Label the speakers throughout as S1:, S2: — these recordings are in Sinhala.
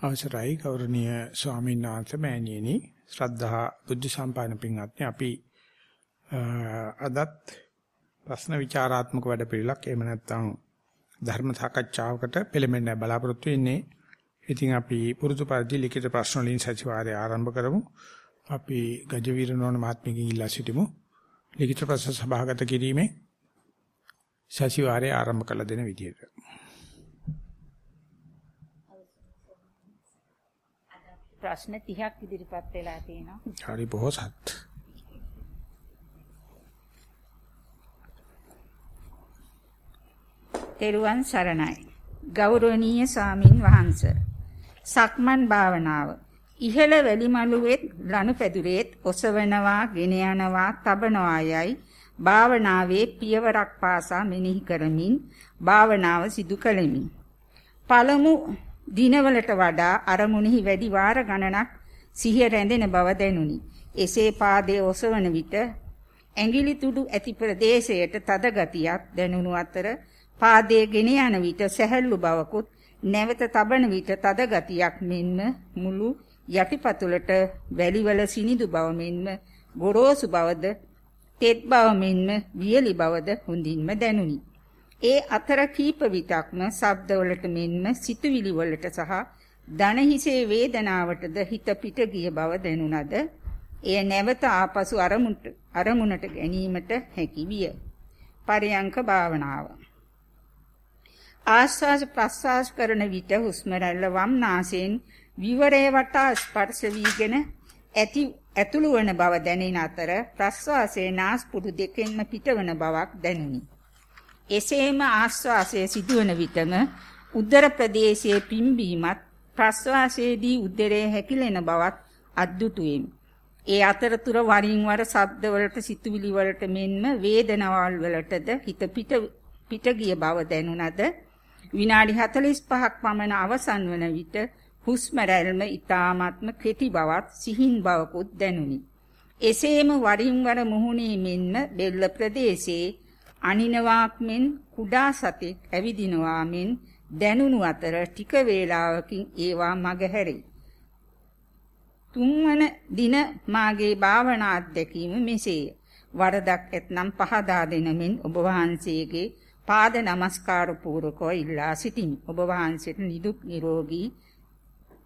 S1: අවසරයි ගෞරවනීය ස්වාමීන් වහන්සේ මෑණියනි ශ්‍රද්ධා බුද්ධ සම්පන්න පින්වත්නි අපි අදත් ප්‍රශ්න විචාරාත්මක වැඩපිළිවෙලක් එහෙම නැත්නම් ධර්ම සාකච්ඡාවකට පෙළඹෙන්න බලාපොරොත්තු වෙන්නේ. ඉතින් අපි පුරුදු පරිදි ලිඛිත ප්‍රශ්න වලින් සතිವಾರය ආරම්භ කරමු. අපි ගජවීර නෝන මහත්මියගෙන් ඉල්ලා සිටිමු. ලිඛිත ප්‍රශ්න සභාගත කිරීමේ සතිವಾರය ආරම්භ කළ දෙන විදියට.
S2: ප්‍රශ්න 30ක් ඉදිරිපත් වෙලා තියෙනවා.
S1: හරි බොහෝසත්.
S2: තෙරුවන් සරණයි. ගෞරවනීය ස්වාමින් වහන්සේ. සක්මන් භාවනාව. ඉහළ වැලිමලුවෙත් ලනුපැදුරේත් ඔසවනවා, ගෙන යනවා, තබනවා යයි භාවනාවේ පියවරක් පාසා මෙනෙහි කරමින් භාවනාව සිදු කළෙමි. පළමු දිනවලට වඩා අරමුණෙහි වැඩි වාර ගණනක් සිහිය රැඳෙන බව දැනුනි. එසේ පාදයේ ඔසවන විට ඇඟිලි තුඩු ඇති ප්‍රදේශයට තද ගතියක් දැනුණු අතර පාදයේ ගෙන යන විට සැහැල්ලු බවකුත් නැවත තබන විට තද ගතියක් මෙන්ම මුළු යටිපතුලට වැලිවල සිනිදු බව මෙන්ම ගොරෝසු බවද තෙත් බව මෙන්ම වියලි බවද හොඳින්ම දැනුනි. ඒ අතර කීප විටක්ම ශබ්දවලට මෙන්ම සිතුවිලි වලට සහ දන හිසේ වේදනාවටද හිත පිට ගිය බව දැනුණද එය නැවත ආපසු අරමුණට අරමුණට ගැනීමට හැකි විය. පරයන්ක භාවනාව. ආස්වාද ප්‍රස්වාස කරන විට හුස්ම රැල්ල වම් නාසයෙන් විවරේ වටා ස්පර්ශ වීගෙන ඇති ඇතුළු වන බව දැනෙන අතර ප්‍රස්වාසයේ නාස්පුඩු දෙකෙන්ම පිටවන බවක් දැනුනි. එසේම ආශ්වාසය සිදුවන විටම උදර ප්‍රදේශයේ පිම්බීමත් ප්‍රශ්වාසයේදී උදරයේ හැකිලෙන බවත් අද්දුටුවෙමි. ඒ අතරතුර වරින් වර ශබ්දවලට සිතුවිලි වලට මෙන්ම වේදනාවල් වලටද හිත පිට පිට ගිය බව දැනුණද විනාඩි 45ක් පමණ අවසන් වන විට හුස්ම රැල්ම ඊ타මාත්ම කෙටි බවත් සිහින් බවකුත් දැනුනි. එසේම වරින් වර මුහුණේ මෙන්ම බෙල්ල ප්‍රදේශයේ අනිනවාක් මෙන් කුඩා සතෙක් ඇවිදිනවා මෙන් දැනුණු අතර ටික වේලාවකින් ඒවා මගහැරේ. තුන්වන දින මාගේ භාවනා අත්දැකීම මෙසේය. වරදක් ඇතනම් පහදා දෙනමින් ඔබ වහන්සේගේ පාද නමස්කාර පූර්වකව ඉල්ලා සිටිමි. ඔබ වහන්සේට නිදුක් නිරෝගී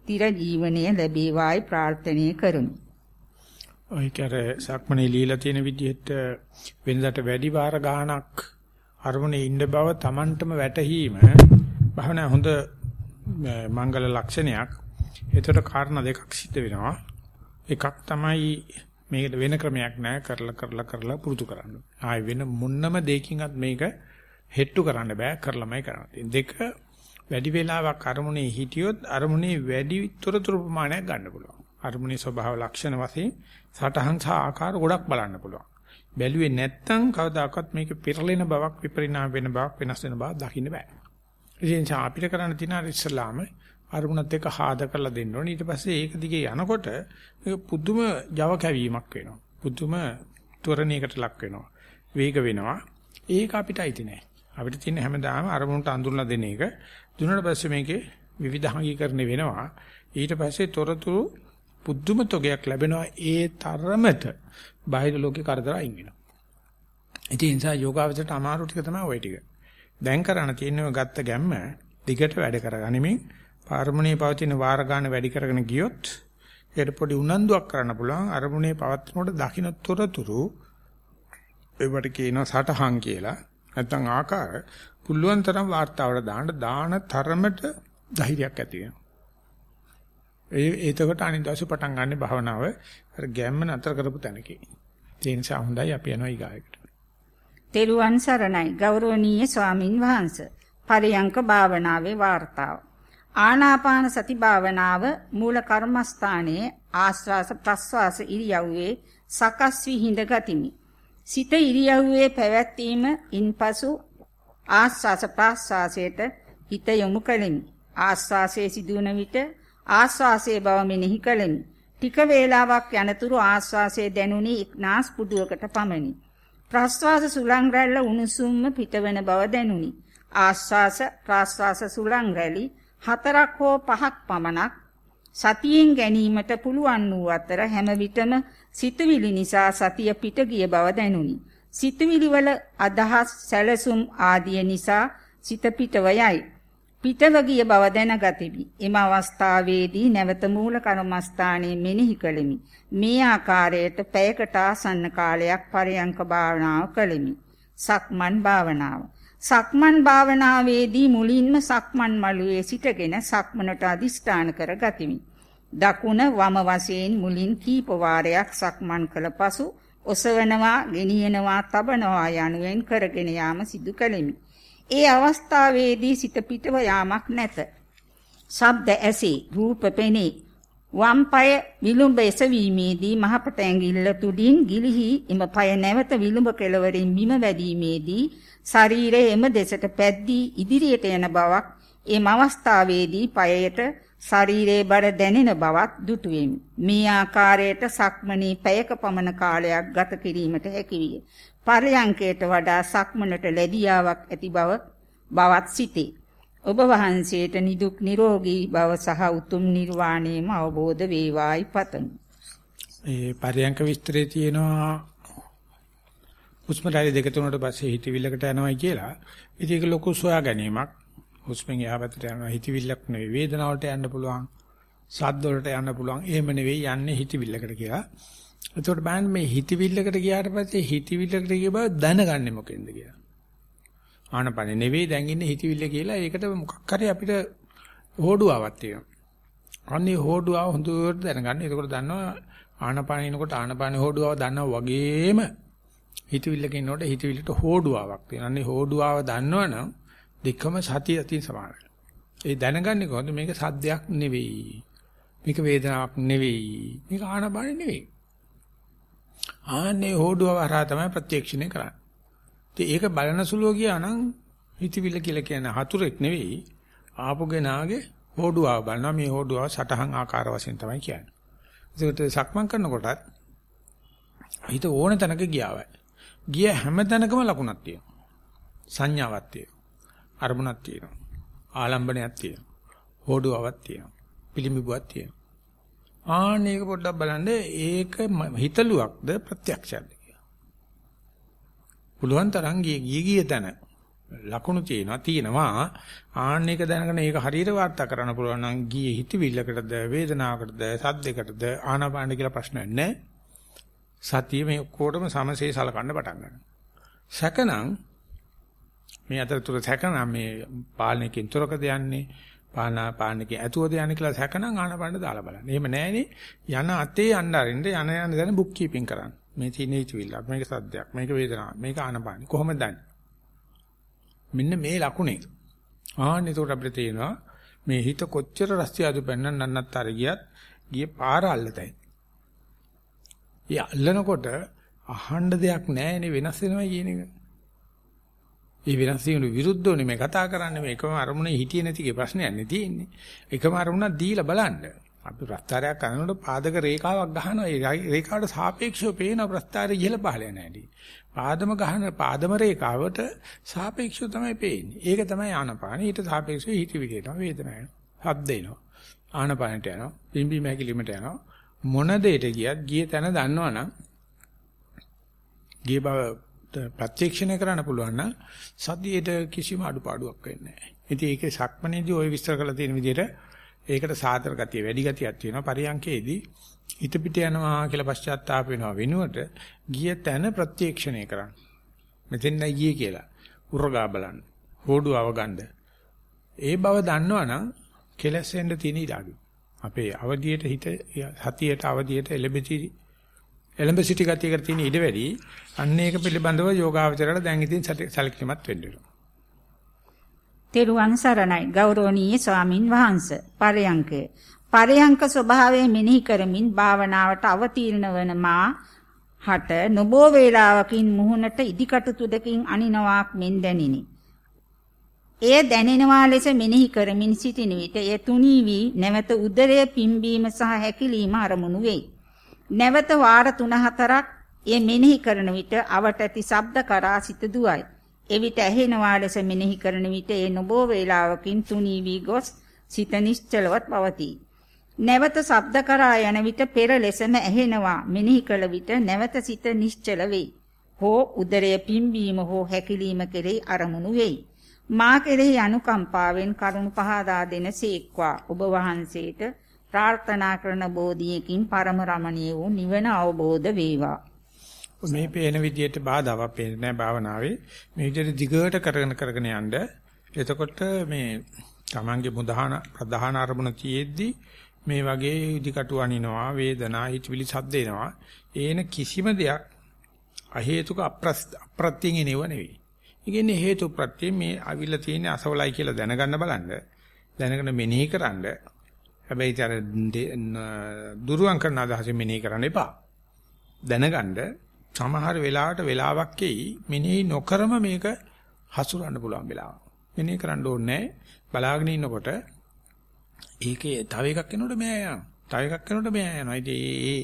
S2: තිර ජීවනය ලැබේවායි ප්‍රාර්ථනා කරමි.
S1: ඔය කර සක්මනේ ලීලා තියෙන විදිහට වෙනදාට වැඩි වාර ගාණක් අරමුණේ ඉන්න බව Tamanටම වැටහීම භවනා හොඳ මංගල ලක්ෂණයක්. ඒතර කාරණා දෙකක් සිද්ධ වෙනවා. එකක් තමයි මේකට වෙන ක්‍රමයක් නැහැ කරලා කරලා කරලා පුරුදු කරන්න. ආයි වෙන මොන්නම දෙයකින්වත් මේක හෙට්ටු කරන්න බෑ කරලමයි කරන්නේ. දෙක වැඩි වේලාවක් අරමුණේ හිටියොත් අරමුණේ වැඩි තොරතුරු ප්‍රමාණයක් ගන්න පුළුවන්. අරමුණේ ස්වභාව ලක්ෂණ වශයෙන් සටහන් සහ ආකාර ගොඩක් බලන්න පුළුවන්. බැලුවේ නැත්තම් කවදාකවත් මේක පෙරලෙන බවක් විපරිණාම වෙන බවක් වෙනස් වෙන බවක් දකින්න බෑ. ඉතින් අපිට කරන්න තියෙන අර ඉස්සලාම අරමුණත් එක්ක හාද කරලා දෙන්න ඕනේ. ඊට පස්සේ ඒක දිගේ යනකොට මේක පුදුම Java කැවීමක් වෙනවා. පුදුම ත්වරණයකට ලක් වෙනවා. වේග වෙනවා. ඒක අපිට අයිති නෑ. අපිට තියෙන හැමදාම අරමුණට අඳුරලා දෙන එක. දුන්නාට පස්සේ මේකේ විවිධාංගීකරණය වෙනවා. ඊට පස්සේ තොරතුරු පුදුම තොගයක් ලැබෙනවා ඒ තරමට බාහිර ලෝකේ කරදර අයින් වෙනවා. ඉතින් ඒ නිසා යෝගාවචරයට අමාරු ටික තමයි ওই ටික. දැන් කරණ තියෙනව ගත්ත ගැම්ම දිගට වැඩ කරගනිමින් පාරමුණේ පවතින වාර ගන්න වැඩි කරගෙන ගියොත් ඒකට පොඩි උනන්දුවක් කරන්න පුළුවන් අරමුණේ පවත්නකොට දකින්න තොරතුරු ඒවට කියනවා සටහන් කියලා නැත්නම් ආකාර පුළුවන් තරම් වාර්තාවට දාන්න දාන තරමට ධෛර්යයක් ඇති වෙනවා ඒ එතකොට අනිත් දවසේ පටන් ගන්න භාවනාව අර ගැම්ම නතර කරපු තැනකේ. ඒ නිසා හොඳයි අපි යනවා ඊගායකට.
S2: තෙරුවන් සරණයි ගෞරවනීය ස්වාමින් වහන්සේ. පරියංක භාවනාවේ වார்த்தාව. ආනාපාන සති භාවනාව මූල කර්මස්ථානයේ ආස්වාස ප්‍රස්වාස ඉරියව්වේ සකස් වී හිඳ ගතිමි. සිත ඉරියව්වේ පැවැත්වීම ඉන්පසු ආස්වාස ප්‍රස්වාසයට හිත යොමු කෙලිමි. ආස්වාසයේ සිදුවන විට ආස්වාසයේ බව මෙනෙහි කළෙමි. ටික වේලාවක් යනතුරු ආස්වාසයේ දැනුනි නාස් පුඩුවකට පමණි. ප්‍රස්වාස සුලං රැල්ල උණුසුම්ම පිටවන බව දැනුනි. ආස්වාස ප්‍රස්වාස සුලං රැලි හතරක් හෝ පහක් පමණක් සතියෙන් ගැනීමට පුළුවන් වූ අතර හැම විටම සිතුවිලි නිසා සතිය පිට ගිය බව දැනුනි. සිතුවිලි වල අදහස් සැලසුම් ආදිය නිසා සිත පිටව යයි. පිටව ගිය බව දැනගතිමි. එම අවස්ථාවේදී නැවත මූල කර්මස්ථානයේ මෙනෙහි කළෙමි. මේ ආකාරයට පැයකට ආසන්න කාලයක් පරයන්ක භාවනාව කළෙමි. සක්මන් භාවනාව. සක්මන් භාවනාවේදී මුලින්ම සක්මන් මළුවේ සිටගෙන සක්මනට අදිස්ථාන කර ගතිමි. දකුණ වම වශයෙන් මුලින් කීප වාරයක් සක්මන් කළ පසු ඔසවනවා, ගෙනියනවා, තබනවා යනුවෙන් කරගෙන යාම සිදු කළෙමි. ඒ අවස්ථාවේදී සිත පිටව යාමක් නැත. ශබ්ද ඇසේ, රූප පෙනේ. වම් පාය විලුඹ එසවීමේදී මහපට ඇඟිල්ල තුඩින් ගිලිහි එම පාය නැවත විලුඹ කෙළවරින් බිම වැදීමේදී ශරීරයේ එම දෙසට පැද්දී ඉදිරියට යන බවක් එම අවස්ථාවේදී පායයට ශරීරයේ බර දැනෙන බවත් දුටු මේ ආකාරයට සක්මණේ පැයක පමණ කාලයක් ගත කිරීමට හැකි විය. පරයන්කයට වඩා සක්මනට ලැබියාවක් ඇති බව බවත් සිටේ. ඔබ වහන්සේට නිදුක් නිරෝගී භව සහ උතුම් නිර්වාණයම අවබෝධ වේවායි පතමි.
S1: ඒ පරයන්ක විස්තරේ තියෙනවා හුස්ම රැලි දෙක තුනකට පස්සේ හිතවිල්ලකට යනවායි කියලා. ඉතින් ඒක ලොකු සොයා ගැනීමක්. හුස්මෙන් එහා පැත්තට යනවා හිතවිල්ලක් නෙවෙයි වේදනාවට යන්න පුළුවන්. සද්ද වලට යන්න පුළුවන්. එහෙම නෙවෙයි යන්නේ හිතවිල්ලකට කියලා. එතකොට බලන්න මේ හිතවිල්ලකට ගියාට පස්සේ හිතවිල්ලකට ගිය බව දැනගන්නේ මොකෙන්ද කියලා. ආනපනේ නෙවෙයි දැන් ඉන්නේ හිතවිල්ල කියලා ඒකට මොකක් හරි අපිට හෝඩුවාවක් තියෙනවා. අන්නේ හෝඩුවාව හොඳට දැනගන්න. එතකොට දන්නවා ආනපනිනකොට ආනපනේ හෝඩුවාව දන්නවා වගේම හිතවිල්ලක ඉන්නකොට හිතවිල්ලට හෝඩුවාවක් තියෙනවා. අන්නේ හෝඩුවාව දන්නවනම් දෙකම සතිය අතින් සමානයි. ඒ දැනගන්නේ කොහොමද මේක සද්දයක් නෙවෙයි. මේක වේදනාවක් නෙවෙයි. මේක ආනපාන නෙවෙයි. ආන්නේ හොඩුව වරහා තමයි ප්‍රත්‍යක්ෂණය කරන්නේ. ඉතින් ඒක බලන සුළුව ගියා නම් හිතවිල්ල කියලා කියන හතුරෙක් නෙවෙයි. ආපුගෙනාගේ හොඩුවාව බලනවා මේ හොඩුවාව සටහන් ආකාර වශයෙන් තමයි කියන්නේ. ඒකට සක්මන් කරනකොටත් හිත ඕන තැනක ගියාවයි. ගිය හැම තැනකම ලකුණක් තියෙනවා. සංඥාවක් තියෙනවා. අරමුණක් තියෙනවා. ආලම්බනයක් තියෙනවා. හොඩුවාවක් තියෙනවා. පිළිඹුවක් තියෙනවා. ආන්න ඒක පොඩ්ඩක් බලන්න ඒක හිතලුවක්ද ප්‍රත්‍යක්ෂයක්ද කියලා. පුළුවන් තරම් ගිය ගිය ගිය තැන ලකුණු තියෙනවා තියෙනවා ආන්න එක දැනගෙන ඒක හරියට වාර්තා කරන්න පුළුවන් නම් ගියේ හිතවිල්ලකටද වේදනාවකටද සද්දයකටද ආනාපාන කියලා ප්‍රශ්නයක් නැහැ. සතිය මේ ඔක්කොටම සමසේ සලකන්න පටන් ගන්නවා. සැකනම් මේ අතරතුර සැකනම් මේ පාලනයකින් තොරකද යන්නේ පාන පානකේ ඇතුවද යන්නේ කියලා සැකනම් ආනපන්න දාලා බලන්න. එහෙම නැහෙනේ යන අතේ යන්න අරින්න යන යන දැන බුක් කීපින් කරන්න. මේ තියෙන හිතවිල්ලක් මේක සද්දයක් මේක වේදනාවක් මේක ආනපාන කොහොමද දන්නේ? මෙන්න මේ ලකුණේ. ආන්න එතකොට අපිට තේරෙනවා මේ හිත කොච්චර රස්තියාදු පෙන්නන්න නන්නත් අර ගියත් ගියේ පාර අල්ලතයි. ඒ අල්ලනකොට අහන්න දෙයක් නැහැ නේ වෙනස් වෙනවා කියන එක. ඒ වෙනස් වීමට විරුද්ධවනේ මේ කතා කරන්නේ මේ එකම අරමුණේ හිටියේ නැතිගේ ප්‍රශ්නයක් නේ තියෙන්නේ. එකම අරමුණක් දීලා බලන්න. අපි ප්‍රස්තාරයක් කරනකොට පාදක රේඛාවක් ගහනවා. ඒ රේඛාවට සාපේක්ෂව පේන ප්‍රස්තාරය ඉහළ පහළ යන හැටි. පාදම ගහන පාදම රේඛාවට සාපේක්ෂව තමයි පේන්නේ. ඒක තමයි ආනපාන. ඊට සාපේක්ෂව හිතවිලි එනවා, වේදනාව එනවා, හද්ද එනවා. ආනපානට යනවා, පිම්බි මැකිලිමට යනවා. මොන දෙයට ගියත් ගිය තැන දන්නවනම් ගිය බව ප්‍රත්‍යක්ෂණය කරන්න පුළුවන් නම් සතියේට කිසිම අඩුපාඩුවක් වෙන්නේ නැහැ. ඉතින් ඒකේ සක්මනේදී ওই විස්තර කරලා තියෙන විදිහට ඒකට සාතර ගතිය වැඩි ගතියක් තියෙනවා. පරියන්කේදී හිත පිට යනවා කියලා පශ්චාත්තාප වෙනවා වෙනුවට ගිය තැන ප්‍රත්‍යක්ෂණය කරන්න. මෙතෙන් නයි ගියේ කියලා. උරගා බලන්න. හොඩුවව ගන්න. ඒ බව දන්නවනම් කෙලසෙන්න තියෙන ඉඩ අඩුයි. අපේ අවදියට හිත සතියට අවදියට එළඹෙති එළඹ සිටි ගතියකට තියෙන ඉඩ වැඩි අන්න ඒක පිළිබඳව යෝගාවචරයට දැන් ඉතින් සැලකිලිමත් වෙන්න වෙනවා.
S2: තෙරුවන් සරණයි ගෞරවනීය ස්වාමින් වහන්සේ පරයන්කය පරයන්ක ස්වභාවය මෙනෙහි කරමින් භාවනාවට අවතීර්ණ වන මා හට නොබෝ වේලාවකින් මුහුණට ඉදිකටු තුඩකින් අනිනවාක් මෙන් දැනිනි. එය දැනෙනවා ලෙස මෙනෙහි කරමින් සිටින විට එය තුනී වී නැවත උදරය පිම්බීම සහ හැකිලිම අරමුණු වෙයි. නැවත වාර 3-4ක් එය මෙනෙහි කරන විට අවට ඇති ශබ්ද කරා සිත දුවයි. එවිට ඇහෙනවා ලෙස මෙනෙහි කරන විට ඒ නොබෝ වේලාවකින් තුනී වී ගොස් සිත නිශ්චලවත් පවතී. නැවත ශබ්ද කරා යන විට පෙර ලෙසම ඇහෙනවා. මෙනෙහි කළ විට නැවත සිත නිශ්චල වෙයි. හෝ උදරය පිම්බීම හෝ හැකිලිම කෙරෙහි අරමුණු වෙයි. මා කෙරෙහි අනුකම්පාවෙන් කරුණ පහදා දෙනසේක්වා. ඔබ වහන්සේට ප්‍රාර්ථනා කරන බෝධියකින් පරම රමණීය වූ නිවන අවබෝධ වේවා.
S1: මේ පේන විදියට බාධාවක් පේන්නේ නැහැ භාවනාවේ. මේ විදියට දිගට කරගෙන කරගෙන යන්න. එතකොට මේ Tamange මුදාන ප්‍රධාන අරමුණ තියෙද්දි මේ වගේ ඉදිකටු අනිනවා වේදනා හිතවිලි සද්ද එනවා. ඒන කිසිම දෙයක් අහේතුක අප්‍රත්‍යයෙන් එනව නෙවෙයි. ඉතින් හේතු ප්‍රත්‍ය මේ අවිල තියෙන අසවලයි කියලා දැනගන්න බලන්න. දැනගෙන මෙනෙහි කරන්න හැබැයි අර දුරුවන් කරන අදහස මෙනෙහි කරන්න එපා. දැනගන්න සමහර වෙලාවට වෙලාවක් එයි මෙනෙහි නොකරම මේක හසුරන්න පුළුවන් වෙලාව. මෙනෙහි කරන්න ඕනේ බලාගෙන ඉන්නකොට ඒකේ තව එකක් එනකොට මෙයා යනවා. තව එකක් එනකොට මෙයා යනවා. ඉතින් ඒ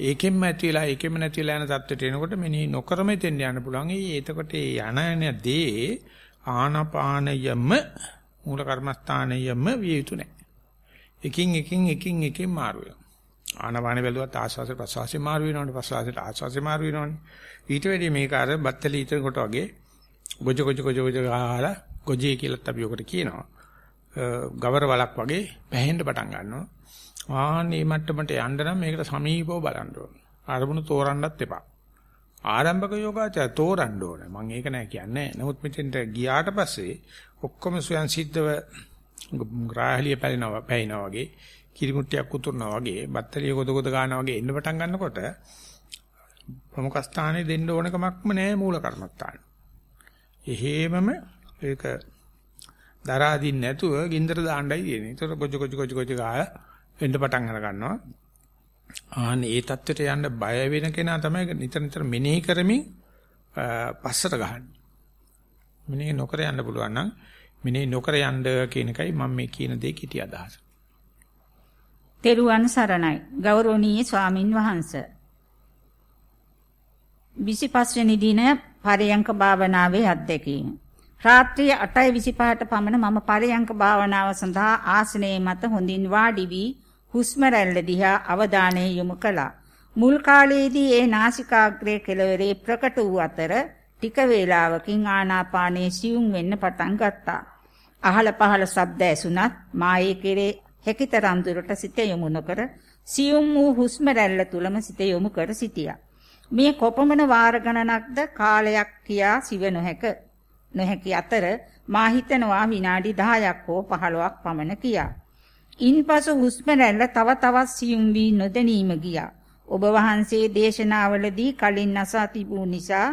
S1: ඒකෙන්ම ඇති වෙලා ඒකෙම නැති වෙලා යන තත්ත්වයට එනකොට මෙනෙහි නොකරම එතෙන් යන්න පුළුවන්. ඒ එතකොට ඒ යන යන දේ ආනපානයම මූල කර්මස්ථානයම විය යුතු නැහැ. එකින් එකින් එකින් එකින් මාරු වෙනවා. ආනපාන බැලුවත් ආස්වාසේ ප්‍රසවාසේ මාරු වෙනවනේ ප්‍රසවාසයට ආස්වාසේ මාරු වෙනවනේ. ඊට වැඩි මේක අර බත්තලි ඊතර කොට වගේ ගොජ ගොජ ගොජ ගොජ ගහලා ගොජේ කියලාත් අපි ඔකට කියනවා. ගවර වලක් වගේ පැහෙන්න පටන් ගන්නවා. ආන්නේ මට්ටමට යන්න නම් මේකට සමීපව බලන්න ඕන. අරමුණු තෝරන්නත් එපා. ආරම්භක යෝගාචර තෝරන්න ඕනේ. මම ඒක නෑ කියන්නේ. නමුත් මෙතෙන්ට ගියාට පස්සේ ඔක්කොම ස්වයන් සිද්ධව ග්‍රාහලිය පැලිනවා පැිනවා වගේ කිරිමුට්ටියක් උතුරනවා වගේ බත්තලිය ගොද ගොද ගන්නවා වගේ එන්න පටන් ගන්නකොට ප්‍රමුඛ ස්ථානේ දෙන්න ඕන කමක්ම නැහැ මූල කර්මස්ථාන. එහෙමම ඒක දරා දින්න නැතුව ගින්දර දාන්නයි තියෙන්නේ. ඒතර ගොජ ගොජ ගොජ ගොජ ගාලා එන්න පටන් අර ගන්නවා. ආන්න ඒ தත්වෙට යන්න බය වෙන කෙනා තමයි නිතර නිතර මෙනෙහි කරමින් පස්සට ගහන්නේ. මෙනෙහි නොකර යන්න පුළුවන් නම් මෙනේ නොකර යන්න කියන එකයි මම මේ කියන දේ කිටි අදහස.
S2: තෙරුවන් සරණයි ගෞරවනීය ස්වාමින් වහන්සේ. 25 වෙනි දින පරයන්ක භාවනාවේ අත්දැකීම. රාත්‍රිය 8:25ට පමණ මම පරයන්ක භාවනාව සඳහා ආසනයේ මත හොඳින් වාඩි වී හුස්ම රැල්ල දිහා අවධානය යොමු කළා. මුල් කාලයේදී ඒ නාසිකාග්‍රයේ කෙළවරේ ප්‍රකට වූ අතර ටික වේලාවකින් ආනාපානයේ සියුම් වෙන්න පටන් ගත්තා. අහල පහල ශබ්ද ඇසුණත් මායේ කෙරේ හැකිතරම් දුරට සිත යොමු නොකර සියුම් වූ හුස්ම රැල්ල තුලම සිත යොමු කර සිටියා. මේ කොපමණ වාර ගණනක්ද කාලයක් කියා සිව නොහැක. නොහැකි අතර මා හිතනවා විනාඩි 10ක් හෝ 15ක් පමණ කියා. ඉන්පසු හුස්ම රැල්ල තව තවත් සියුම් වී නොදැනීම ගියා. ඔබ වහන්සේ දේශනාවලදී කලින් අසා තිබූ නිසා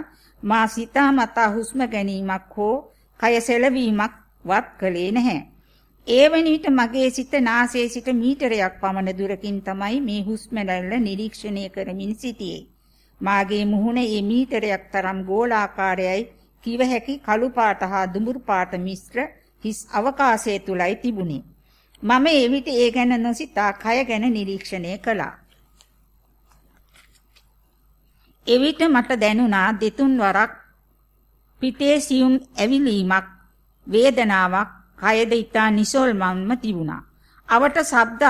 S2: මා සිතාමතා හුස්ම ගැනීමක් හෝ කය සෙලවීමක් වත් කළේ නැහැ. ඒ වන විට මගේ සිත නාසයේ සිට මීටරයක් පමණ දුරකින් තමයි මේ හුස්ම රැල්ල නිරීක්ෂණය කරමින් සිටියේ. මාගේ මුහුණ ඒ මීටරයක් තරම් ගෝලාකාරයයි කිව හැකි කළු පාට හා දුඹුරු පාට මිශ්‍ර හිස් අවකාශය තුලයි තිබුණේ. මම ඒ විට ඒ ගැන නොසිතා කය ගැන නිරීක්ෂණය කළා. එවිට මට දැනුණා දෙතුන් වරක් පිටේ සියුම් ඇවිලීමක් වේදනාවක් කයද ඊතා නිසල්මන්ම තිබුණා. අවට ශබ්ද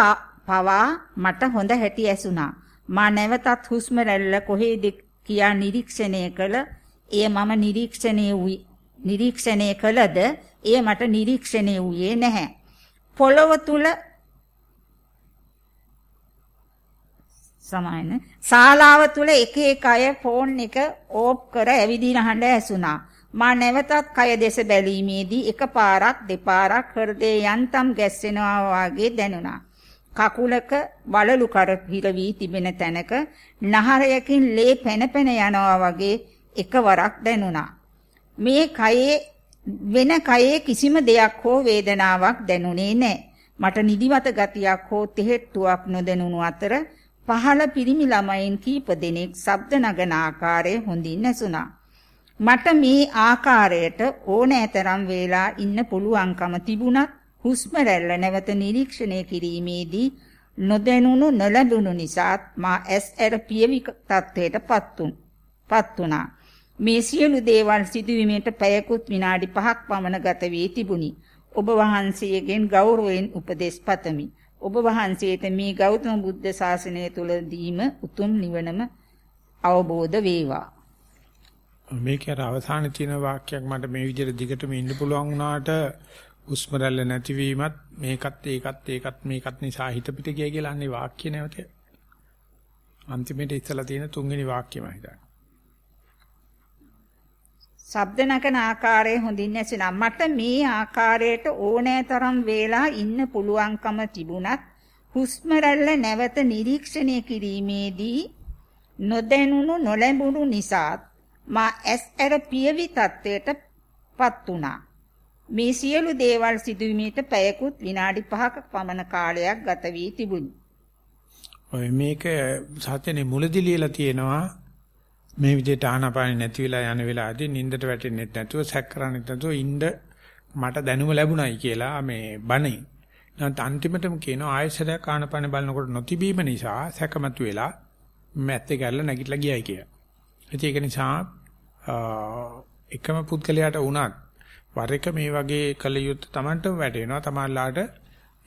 S2: පවා මට හොඳ හැටි ඇසුණා. මා නැවතත් හුස්ම රැල්ල කොහෙද කියා නිරීක්ෂණය කළ එය මම නිරීක්ෂණය වූ නිරීක්ෂණය කළද එය මට නිරීක්ෂණය වූයේ නැහැ. පොළව තුල සමායන ශාලාව තුල එක එක අය ෆෝන් එක ඕප් කර ඇවිදින හඬ ඇසුණා. මා නැවතත් කය දෙස බැලීමේදී එකපාරක් දෙපාරක් හෘදේ යන්තම් ගැස්සෙනවා වාගේ දැනුණා. කකුලක වලලු කර හිර වී තිබෙන තැනක නහරයකින් ලේ පැන පැන යනවා වගේ එකවරක් දැනුණා. මේ කයේ වෙන කයේ කිසිම දෙයක් හෝ වේදනාවක් දැනුනේ නැහැ. මට නිදිමත ගතියක් හෝ තෙහෙට්ටුවක් නොදැනුණු අතර පහළ පිරිමි ළමයින් කීප දෙනෙක් ශබ්ද නගන ආකාරය හොඳින් ඇසුණා. මට මේ ආකාරයට ඕනෑතරම් වේලා ඉන්න පුළුවන්කම තිබුණත් හුස්ම රැල්ල නැවත නිරීක්ෂණය කිරීමේදී නොදැනුණු නොලැබුණු නිසාත් මා ඇස් ඇර පියවි තත්ත්වයටපත් වුණා. මේ සියලු දේවල් සිදුවීමට පැයකුත් විනාඩි 5ක් පමණ ගත වී තිබුණි. ඔබ වහන්සේගෙන් ගෞරවයෙන් උපදෙස් පතමි. ඔබ වහන්සේට මේ ගෞතම බුද්ධ ශාසනය තුලදීම උතුම් නිවනම අවබෝධ වේවා.
S1: මේකේ අර අවසානයේ තියෙන වාක්‍යයක් මට මේ විදිහට දිගටම ඉන්න පුළුවන් වුණාට හුස්ම රැල්ල නැතිවීමත් මේකත් ඒකත් ඒකත් මේකත් නිසා හිත පිට ගිය කියලා අන්නේ වාක්‍ය නැවත අන්තිමේට ඉස්සලා තියෙන තුන්වෙනි වාක්‍යම හිතන්න.
S2: ශබ්ද නකන ආකාරය හොඳින් නැසෙනා මට මේ ආකාරයට ඕනෑ තරම් වේලා ඉන්න පුළුවන්කම තිබුණත් හුස්ම රැල්ල නැවත නිරීක්ෂණය කිරීමේදී නොදැනුණු නොලැබුණු නිසා මා ඇස් ඇර පියවි තත්වයටපත් වුණා. මේ සියලු දේවල් සිදුවීමට පැයකුත් විනාඩි 5ක පමණ කාලයක් ගත වී තිබුණි.
S1: ඔය මේක සත්‍යනේ මුලදී ලියලා තියෙනවා මේ විදිහට ආනාපානෙ නැති වෙලා යන වෙලාවදී නින්දට වැටෙන්නේ නැතුව සැක කරන්නේ නැතුව ඉන්න මට දැනුම ලැබුණයි කියලා මේ බණේ. නැත්නම් අන්තිමටම කියනවා ආයසරයක් ආනාපානෙ බලනකොට නොතිබීම නිසා සැකමතු වෙලා මැත්තේ ගැල්ල නැගිටලා ගියයි කියලා. ඒක නිසා එකම පුද්ගලයාට වුණත් වර එක මේ වගේ කල යුත්තේ Tamanටම වැටෙනවා. Tamanලාට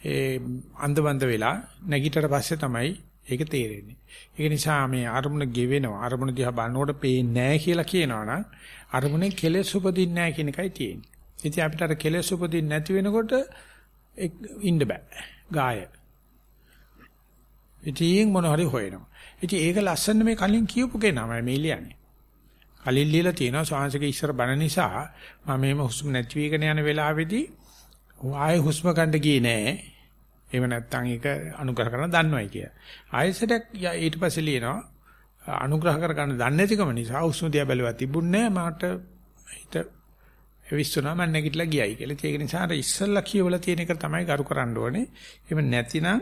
S1: ඒ අන්දබන්ද වෙලා නැගිටතර පස්සේ තමයි ඒක තේරෙන්නේ. ඒක නිසා මේ අරමුණ ගෙවෙනවා. අරමුණ දිහා බලනකොට පේන්නේ නැහැ කියලා කියනවනම් අරමුණේ කෙලෙස් උපදින්නේ නැහැ කියන එකයි තියෙන්නේ. ඉතින් අපිට අර කෙලෙස් උපදින්නේ නැති වෙනකොට ඉන්න බෑ. ගාය. ඉතින් මොන හරි හොයනවා. ඉතින් ඒක ලස්සන මේ කලින් කියපු කෙනාමයි මේ ලියන්නේ. කලින් ලියලා තියෙනවා ශාංශක ඉස්සර බණ නිසා මම මේම හුස්ම නැති වීගෙන යන වෙලාවේදී ආයේ හුස්ම ගන්න ගියේ නෑ. එහෙම නැත්නම් ඒක අනුග්‍රහ කරන දන්නවයි කිය. ආයෙසටක් ඊට පස්සේ ලියනවා අනුග්‍රහ කර ගන්න දන්නේ නැතිකම නිසා හුස්ම දිහා බැලුවා තිබුණේ මට හිත විශ්වනා මම නැගිටලා ගියයි කියලා. ඒක නිසා අර ඉස්සල්ලා කියවලා තියෙන එක තමයි ගරු කරන්න ඕනේ. එහෙම නැතිනම්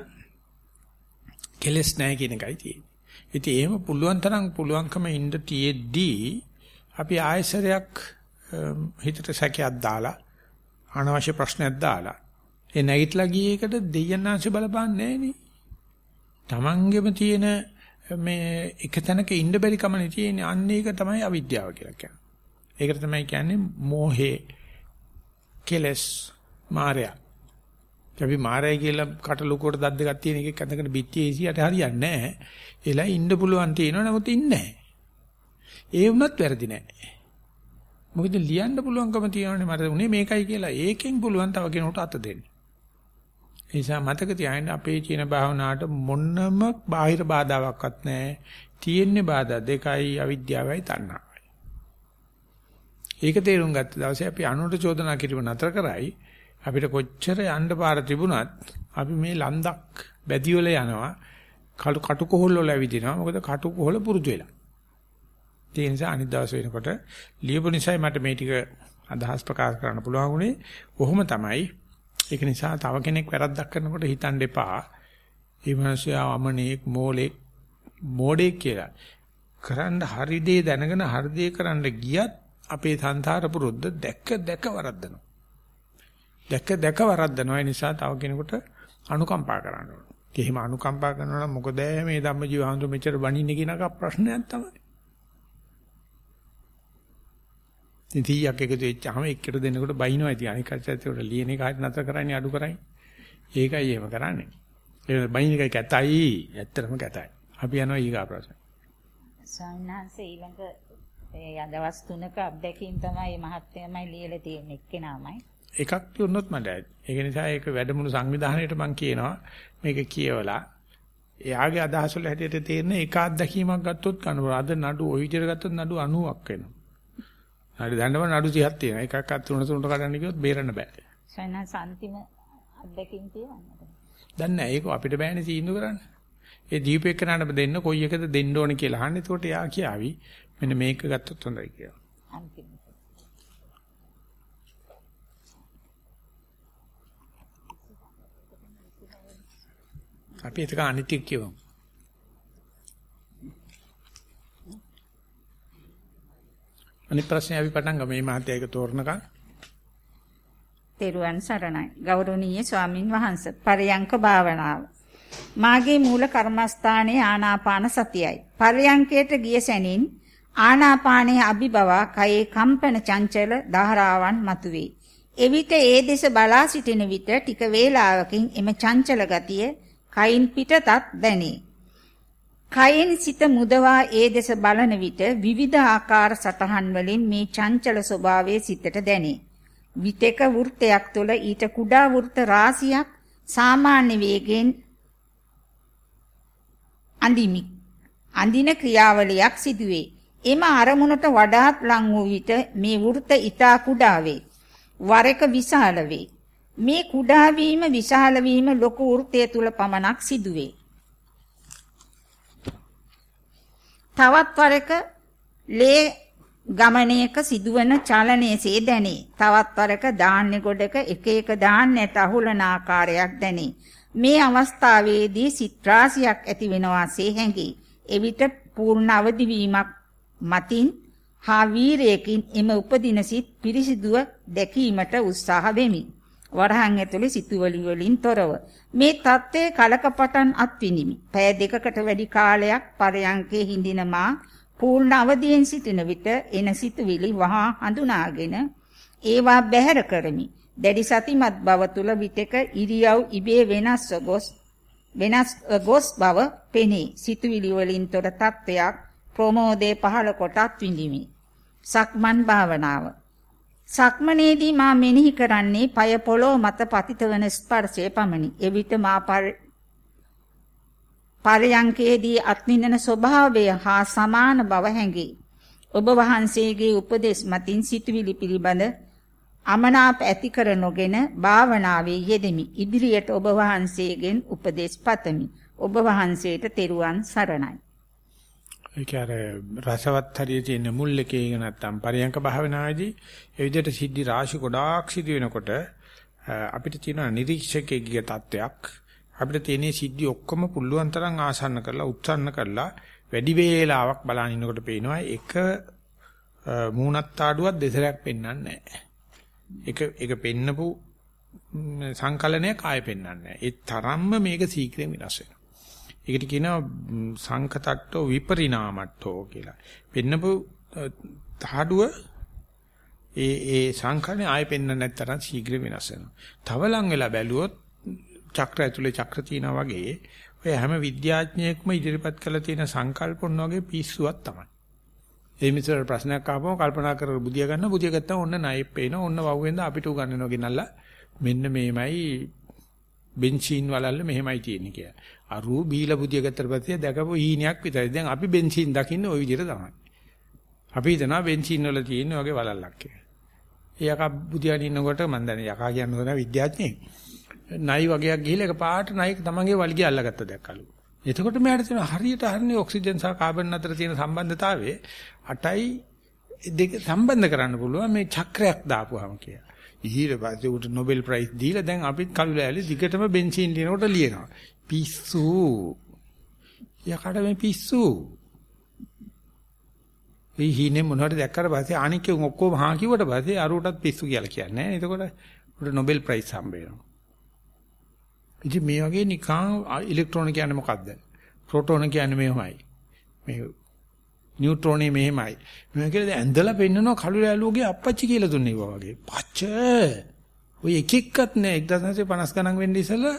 S1: කෙලස් නැහැ කියන එකයි තියෙන්නේ. ඉතින් එහෙම පුළුවන් තරම් පුළුවන්කම ඉන්න තියෙද්දී අපි ආයසරයක් හිතට සැකයක් දාලා අනවශ්‍ය ප්‍රශ්නයක් දාලා ඒ නැගිටලා ගිය එකට දෙයයන්ාංශ බලපන්නේ නැහනේ. Tamanගෙම තියෙන මේ එක තැනක ඉන්න බැරි කමනේ තියෙන්නේ. අන්න ඒක තමයි අවිද්‍යාව කියලා කියන්නේ. ඒකට තමයි කියන්නේ මෝහේ කෙලස් මායя. අපි මායя කියලා කට ලොකුවට දත් දෙකක් තියෙන එකක් අඳගෙන පිටියේ ඉසියට හරියන්නේ නැහැ. එලා ඉන්න පුළුවන් තියෙනවා නමුත් ඉන්නේ නැහැ. ඒ වුණත් වැරදි නැහැ. මොකද ලියන්න පුළුවන්කම තියෙනවනේ මට උනේ මේකයි කියලා. ඒකෙන් පුළුවන් තව කෙනෙකුට අත දෙන්න. ඒ නිසා මතක තියාගන්න අපේ චීන භාවනාවට මොන්නම බාහිර බාධාවක්වත් නැහැ. තියෙන්නේ බාධා දෙකයි අවිද්‍යාවයි තණ්හාවයි. ඒක තේරුම් ගත්ත දවසේ අපි අනුන්ට චෝදනා කිරීම නතර කරයි. අපිට කොච්චර යන්න පාර තිබුණත් අපි මේ ලන්දක් බැදිවල යනවා. කටු කටු කොහොල්ල වල ඇවිදිනවා. මොකද කටු කොහොල පුරුදු වෙලා. ඒ නිසා අනිත් දවස් වෙනකොට ලියපු නිසායි මට මේ ටික අදහස් ප්‍රකාශ කරන්න පුළුවන් වුණේ. කොහොම තමයි. ඒක නිසා තව කෙනෙක් වැරද්දක් කරනකොට හිතන්න එපා. ඒ මිනිස්සයා අමනේක් මෝලෙක් මෝඩෙක් කියලා. කරන්න හරි දේ දැනගෙන හරි දේ කරන්න ගියත් අපේ සංසාර පුරුද්ද දැක්ක දැක වරද්දනවා. දැක්ක දැක වරද්දනවා. ඒ නිසා තව කෙනෙකුට අනුකම්පා කරන්න ඕන. එහෙම අනුකම්පා කරනවා නම් මොකද මේ ධම්මජීව හඳු මෙච්චර බණින්නේ කියන ප්‍රශ්නයක් තමයි. ඉතින් 100ක් එකතු වෙච්චාම එක්කට දෙන්නකොට බයිනවා ඉතින් අනික කච්චත් උඩ ලියන එක හරිය නැතර කරන්නේ අඩු කරන්නේ. ඒකයි එහෙම කරන්නේ. ඒ බයින් එකයි කැතයි. ඇත්තටම කැතයි. අපි යනවා ඊගා ප්‍රශ්න.
S2: සායනාංශ ඊළඟ ඒ දවස් තුනක අත්දැකීම් තමයි මහත්යමයි ලියලා තියෙන්නේ එක්කෙනාමයි.
S1: එකක් දුන්නොත් මට ඒක නිසා ඒක වැඩමුළු සංවිධානයේට මම කියනවා මේක කියවලා එයාගේ අදහස් වල හැටියට තේරෙන එක අත්දැකීමක් ගත්තොත් කනවර අද නඩු ওই විදිහට ගත්තොත් නඩු 90ක් වෙනවා. හරි දැන්නම නඩු 30ක් තියෙනවා. එකක් අත් තුන තුනට කඩන්න කිව්වොත් බේරන්න බෑ.
S2: සයනස් අන්තිම අත්දැකීම් තියවන්නද?
S1: දැන් නෑ ඒක අපිට බෑනේ තීන්දුව කරන්න. ඒ දීපේකනට දෙන්න කොයි එකද දෙන්න ඕනේ කියලා අහන්න. එතකොට එයා කියාවි මෙන්න මේක ගත්තොත් හොඳයි කියලා. අන්තිම. අපි ඒක අනිත්‍ය කියවමු. අනිත් ප්‍රශ්නේ අපි පටන් ගමු මේ මහත්යයක තෝරනකම්.
S2: තෙරුවන් සරණයි. ගෞරවනීය ස්වාමින් වහන්සේ. පරයන්ක භාවනාව. මාගේ මූල කර්මස්ථානයේ ආනාපාන සතියයි. පරයන්කයට ගිය සැනින් ආනාපානයේ අභිබව කයේ කම්පන චංචල ධාරාවන් මතුවේ. එවිට ඒ දෙස බලා සිටින විට ටික වේලාවකින් එම චංචල ගතිය කයින් පිටතත් දැනේ. කයින් සිත මුදවා ඒ දෙස බලන විට විවිධ ආකාර සටහන් වලින් මේ චංචල ස්වභාවයේ සිතට දැනේ. විතක වෘත්තයක් තුළ ඊට කුඩා වෘත්ත රාශියක් සාමාන්‍ය වේගෙන් අඳිමි. අඳින ක්‍රියාවලියක් සිදුවේ. එම අරමුණට වඩාත් ලං වූ විට මේ වෘත්ත ඊටා කුඩා වේ. වර එක විශාල වේ. මේ කුඩා වීම විශාල වීම ලොකු වෘත්තය තුල පමණක් සිදුවේ. තවත් වරක ලේ ගමනයක සිදුවන චලනයේසේ දැනේ. තවත් වරක ධාන්‍ය ගොඩක එක එක ධාන්‍යයට අහුලන ආකාරයක් දැනේ. මේ අවස්ථාවේදී සිත්‍රාසියක් ඇති වෙනවාසේ හැඟේ. එවිට පූර්ණ අවදිවීමක් මතින් හා වීරයකින් එම උපදින සිත් පිරිසිදුව දැකීමට උත්සාහ වෙමි. වරහන් ඇතුලේ සිතුවලි වලින් තොරව මේ தත්ත්වයේ කලකපටන් අත්විඳිමි. පැය දෙකකට වැඩි කාලයක් පරයන්කේ හිඳින මා පූර්ණ අවදියෙන් සිටින විට එන සිතුවිලි වහා හඳුනාගෙන ඒවා බැහැර කරමි. දැඩි සතිමත් බව තුල විතක ඉරියව් ඉබේ වෙනස්ව ගොස් වෙනස් ගොස් බව පෙනේ. සිතුවිලි වලින් තොර තත්වයක් ප්‍රමෝදේ පහළ කොටත් විඳිමි. සක්මන් භාවනාව. සක්මනේදී මා මෙනෙහි කරන්නේ পায় පොළොව මත පතිත වන ස්පර්ශයේ පමණි. එවිට මා පරයන්කේදී අත්විඳින ස්වභාවය හා සමාන බව හැඟේ. ඔබ වහන්සේගේ උපදෙස් මතින් සිතුවිලි පිළිබඳ අමනාප ඇති කර නොගෙන භාවනාවේ යෙදෙමි. ඉදිරියට ඔබ වහන්සේගෙන් උපදෙස් පතමි. ඔබ වහන්සේට තෙරුවන් සරණයි.
S1: ඒක අර රසවත් හරිය තියෙන මුල් එකේ නැත්තම් පරියංක භාවනාවේදී ඒ විදිහට සිද්ධි රාශි ගොඩාක් සිදු වෙනකොට අපිට තියෙන නිරීක්ෂකයේ තත්වයක් අපිට තියෙන සිද්ධි ඔක්කොම පුළුවන් තරම් ආසන්න කරලා උත්සන්න කරලා වැඩි වේලාවක් බලන් ඉන්නකොට පේනවා එක මූණත් ආඩුවක් දෙසරයක් පෙන්වන්නේ නැහැ. එක එක පෙන්නපු සංකලනයක් ආයෙ පෙන්වන්නේ නැහැ. ඒ තරම්ම මේක සීක්‍රෙන් විනාශ වෙනවා. ඒකට කියනවා සංකතට්ටෝ විපරිණාමට්ටෝ කියලා. පෙන්නපු තාඩුව ඒ ඒ සංකලනේ ආයෙ පෙන්වන්න නැත්තරම් ශීඝ්‍ර වෙනස් වෙනවා. තව ලං වෙලා බැලුවොත් චක්‍ර ඇතුලේ චක්‍ර තියෙනා වගේ ඔය හැම විද්‍යාඥයෙක්ම ඉදිරිපත් කළ තියෙන සංකල්පොන් වගේ පිස්සුවක් තමයි. ඒ මිසර ප්‍රශ්නයක් ආවම කල්පනා කරලා බුදිය ගන්න බුදිය ගත්තාම ඔන්න ණයෙක් පේන ඔන්න වව්වෙන්ද අපිට උගන්වනවා ගෙනල්ලා මෙන්න මේමයි බෙන්සින් වලල්ල මෙහෙමයි තියෙන්නේ කියලා. අරු බීලා බුදිය ගත්තට පස්සේ දැකපු හීනයක් විතරයි. දැන් අපි බෙන්සින් දකින්නේ ওই විදිහට තමයි. අපි හිතනවා බෙන්සින් වල තියෙන වගේ වලල්ලක් කියලා. ඒ යකා බුදියාගෙන ඉන්නකොට මම දන්නේ යකා කියන්නේ නෑ විද්‍යාඥයෙක්. නයි වගේක් ගිහිල්ලා එක පාට නයි තමන්ගේ වලිගය අල්ලගත්ත දැක්කලු. එතකොට මෙයාට තියෙන හරියට හරිනේ ඔක්සිජන් සහ කාබන් අතර තියෙන සම්බන්ධතාවය 8යි දෙක සම්බන්ධ කරන්න පුළුවන් මේ චක්‍රයක් දාපුවාම කියලා. ඊට පස්සේ උට Nobel Prize දීලා දැන් අපිත් කලුලෑලි දිගටම බෙන්සින් ලියනකොට ලියනවා. පිස්සු. යකට මේ පිස්සු. ඒ හීනේ මොනවද දැක්කට පස්සේ අනික ඔක්කොම හා කිව්වට පස්සේ අරුවටත් පිස්සු කියලා කියන්නේ නෑ. එතකොට උට Nobel Prize හම්බ වෙනවා. ඉතින් මේ වගේ නිකන් ඉලෙක්ට්‍රෝන කියන්නේ මොකද්ද? ප්‍රෝටෝන කියන්නේ මෙහෙමයි. මේ නියුට්‍රෝනේ මෙහෙමයි. මේ කියලා ඇඳලා පෙන්නනවා කළු ලෑලුවගේ අපච්චි කියලා දුන්නේ වගේ. පච්ච. ඔය එක එක්කත් නෑ 1950 ගණන් වෙන්න ඉස්සෙල්ලා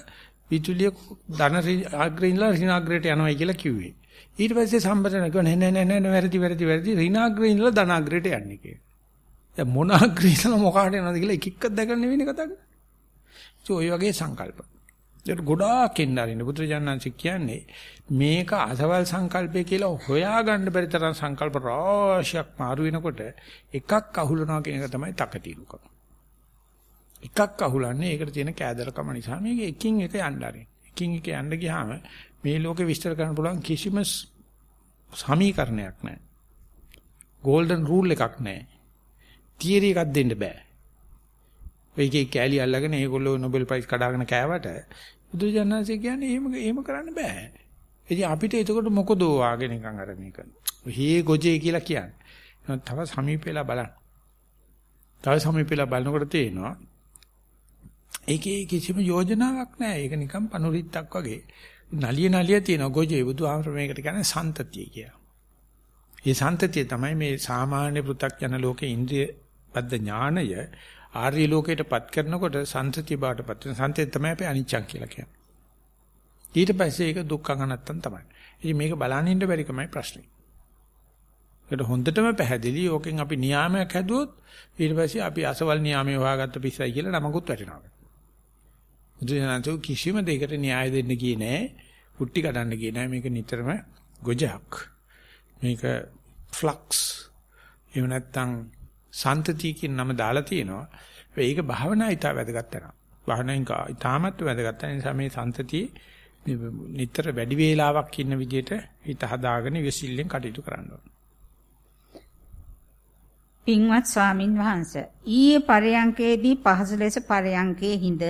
S1: පිටුලිය ධන ආග්‍රේන්ලා ඍණාග්‍රේට යනවා කියලා කිව්වේ. ඊට පස්සේ සම්බතන කිව්වා නෑ නෑ නෑ නෑ වැරදි වැරදි වැරදි ඍණාග්‍රේන්ලා ධනාග්‍රේට යන්නේ කියලා. දැන් මොන ආග්‍රේන්ලා මොකාට යනවද කියලා එක එකක් දැකලා නෙවෙයිනේ කතා කරන්නේ. ඒ ඔය වගේ සංකල්ප. ඒක ගොඩාක් එන්නරින්න බුදුරජාණන්සේ කියන්නේ මේක අසවල් සංකල්පය කියලා හොයාගන්න බැරි තරම් සංකල්ප රාශියක් මාරු වෙනකොට එකක් අහුලනවා කියන එක තමයි තකතිරුකම. එකක් අහුලන්නේ ඒකට තියෙන කෑදරකම නිසා මේක එකින් එක යන්න ආරින්. එකින් එක යන්න ගියාම මේ ලෝකෙ විස්තර කරන්න පුළුවන් කිසිම සමීකරණයක් නැහැ. golden rule එකක් නැහැ. තියරි එකක් දෙන්න බෑ. ඒකේ කෑලි අල්ලගෙන ඒගොල්ලෝ Nobel Prize කඩාගෙන කෑවට බුදුජානනාංශය කියන්නේ එහෙම එහෙම කරන්න බෑ. ඉතින් අපිට එතකොට මොකද ආගෙන නිකන් අර මේක. හේ ගොජේ කියලා කියන්නේ. තව සමීපෙලා බලන්න. තව සමීපෙලා බලනකොට තේනවා ඒකේ කිසිම යෝජනාවක් නැහැ. ඒක නිකන් පනුරිත්තක් වගේ. නලිය නලිය තියෙන ගොජේ බුදුහාමර මේකට කියන්නේ සන්තතිය කියලා. මේ සන්තතිය තමයි මේ සාමාන්‍ය පෘථග්ජන ලෝකේ ඉන්ද්‍රිය බද්ධ ඥානය ආර්ය ලෝකයටපත් කරනකොට සන්තතිය බාටපත් වෙන සන්තතිය තමයි අපි අනිච්චං කියලා කියන්නේ. ඊට පස්සේ ඒක දුක්ඛං අනත්තං තමයි. ඉතින් මේක බලන්න ඉන්න බැරිකමයි ප්‍රශ්නේ. ඒකට හොඳටම පැහැදිලි. ඕකෙන් අපි නියාමයක් හැදුවොත් ඊට පස්සේ අපි අසවල් නියාමයේ හොයාගත්ත පිස්සයි කියලා නමකුත් වැටෙනවා. බුදුසසුන කිසිම දෙයකට න්‍යාය දෙන්න ගියේ නෑ. කුට්ටි කඩන්න ගියේ නෑ. මේක නිතරම ගොජක්. මේක ෆ්ලක්ස්. එහෙම නැත්නම් සන්තති කියන නම දාලා තියෙනවා. ඒක භාවනා ඊට වැදගත් වෙනවා. භාවනාවෙන් ඊටමත් වැදගත් වෙන නිසා මේ සන්තතිය නිතර වැඩි වේලාවක් ඉන්න විදිහට හිත හදාගෙන ඉවසිල්ලෙන් කටයුතු කරන්න ඕනේ.
S2: පින්වත් ස්වාමින් වහන්සේ ඊයේ පරයන්කේදී පහසු ලෙස පරයන්කේ හිඳ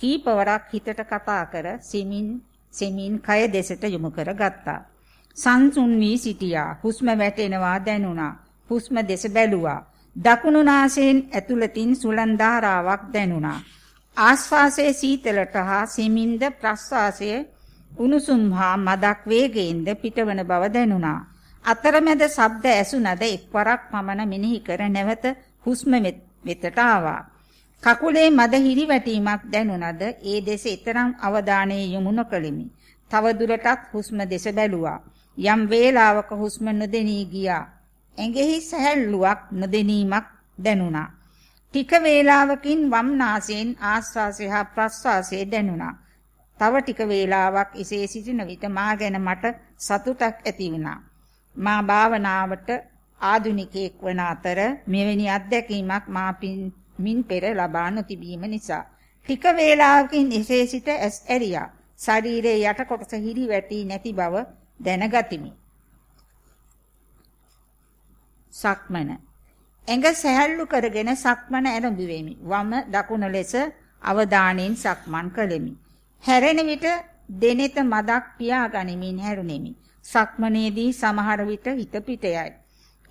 S2: කීපවරක් හිතට කතා කර සිමින් සෙමින් කය දෙසට යොමු කර ගත්තා. සංසුන් වී සිටියා. හුස්ම වැටෙනවා දැනුණා. හුස්ම දෙස බැලුවා. දකුණු නාසයෙන් ඇතුළතින් සුලන් ධාරාවක් දැනුණා. ආශ්වාසයේ සීතලට හා සෙමින්ද ප්‍රශ්වාසයේ උණුසුම් හා මදක් වේගයෙන්ද පිටවන බව දැනුණා. අතරමැද ශබ්ද ඇසුණද එක්වරක් පමණ මෙනෙහි කර නැවත හුස්ම වෙතට ආවා. කකුලේ මද හිරිවැටීමක් දැනුණද ඒ දෙස ඊතරම් අවධානය යොමු නොකළෙමි. තව දුරටත් හුස්ම දෙස බැලුවා. යම් වේලාවක හුස්ම නොදෙනී ගියා. ඇඟෙහි සැහැල්ලුවක් නොදෙනීමක් දැනුණා. ටික වේලාවකින් වම් නාසයෙන් ආශ්වාසය හා ප්‍රශ්වාසය දැනුණා. තව ටික වේලාවක් එසේ සිටින විට මා ගැන මට සතුටක් ඇති වුණා. මා භාවනාවට ආධුනිකයෙක් වන අතර මෙවැනි අත්දැකීමක් මා මින් පෙර ලබා නොතිබීම නිසා ටික වේලාවකින් එසේ සිට ඇස් ඇරියා. ශරීරයේ යට කොටස හිරි වැටි නැති බව දැනගතිමි. සක්මන ඇඟ සැහැල්ලු කරගෙන සක්මන ආරම්භ වෙමි. වම දකුණ ලෙස අවධානයෙන් සක්මන් කළෙමි. හැරෙන විට දෙනෙත මදක් පියා ගනිමින් හැරුණෙමි. සක්මනේදී සමහර විට හිත පිටයයි.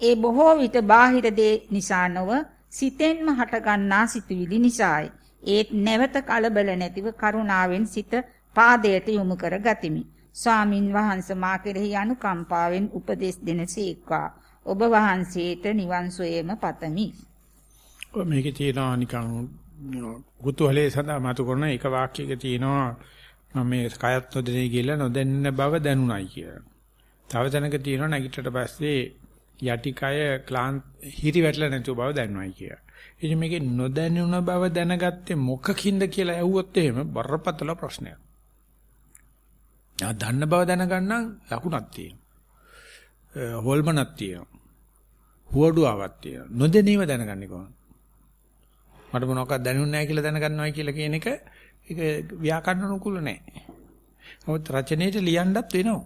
S2: ඒ බොහෝ විට බාහිර දේ නිසා නොව සිතෙන්ම හටගන්නා සිතුවිලි නිසායි. ඒත් නැවත කලබල නැතිව කරුණාවෙන් සිත පාදයට යොමු කර ගතිමි. ස්වාමින් වහන්සේ මා කෙරෙහි අනුකම්පාවෙන් උපදෙස් දෙනසේක්වා. ඔබ වහන්සේට නිවන් සොයම පතමි.
S1: මේකේ තියෙනවා නිකන් කුතුහලයේ සඳහා මතු කරන එක වාක්‍යයක තියෙනවා මම මේ කයත් නොදෙනේ කියලා නොදෙන්න බව දැනුණයි කියලා. තව තැනක තියෙනවා නැගිටට පස්සේ යටිකය ක්ලාන්ත හිරි වැටලා නැතුව බව දැනනවායි කියලා. ඉතින් මේකේ නොදැනුණ බව දැනගත්තේ මොකකින්ද කියලා ඇහුවොත් එහෙම බරපතල ප්‍රශ්නයක්. ආ දන්න බව දැනගන්නම් ලකුණක් තියෙනවා. හොල්මනක් තියෙනවා. හුවඩුවාවක් තියෙනවා. නොදැනීම දැනගන්නේ කොහොමද? මට මොනවක්වත් දැනුන්නේ නැහැ කියලා දැනගන්නවා කියලා කියන එක ඒක ව්‍යාකරණ අනුකූල නැහැ. නමුත් රචනයේට ලියන්නත් වෙනවා.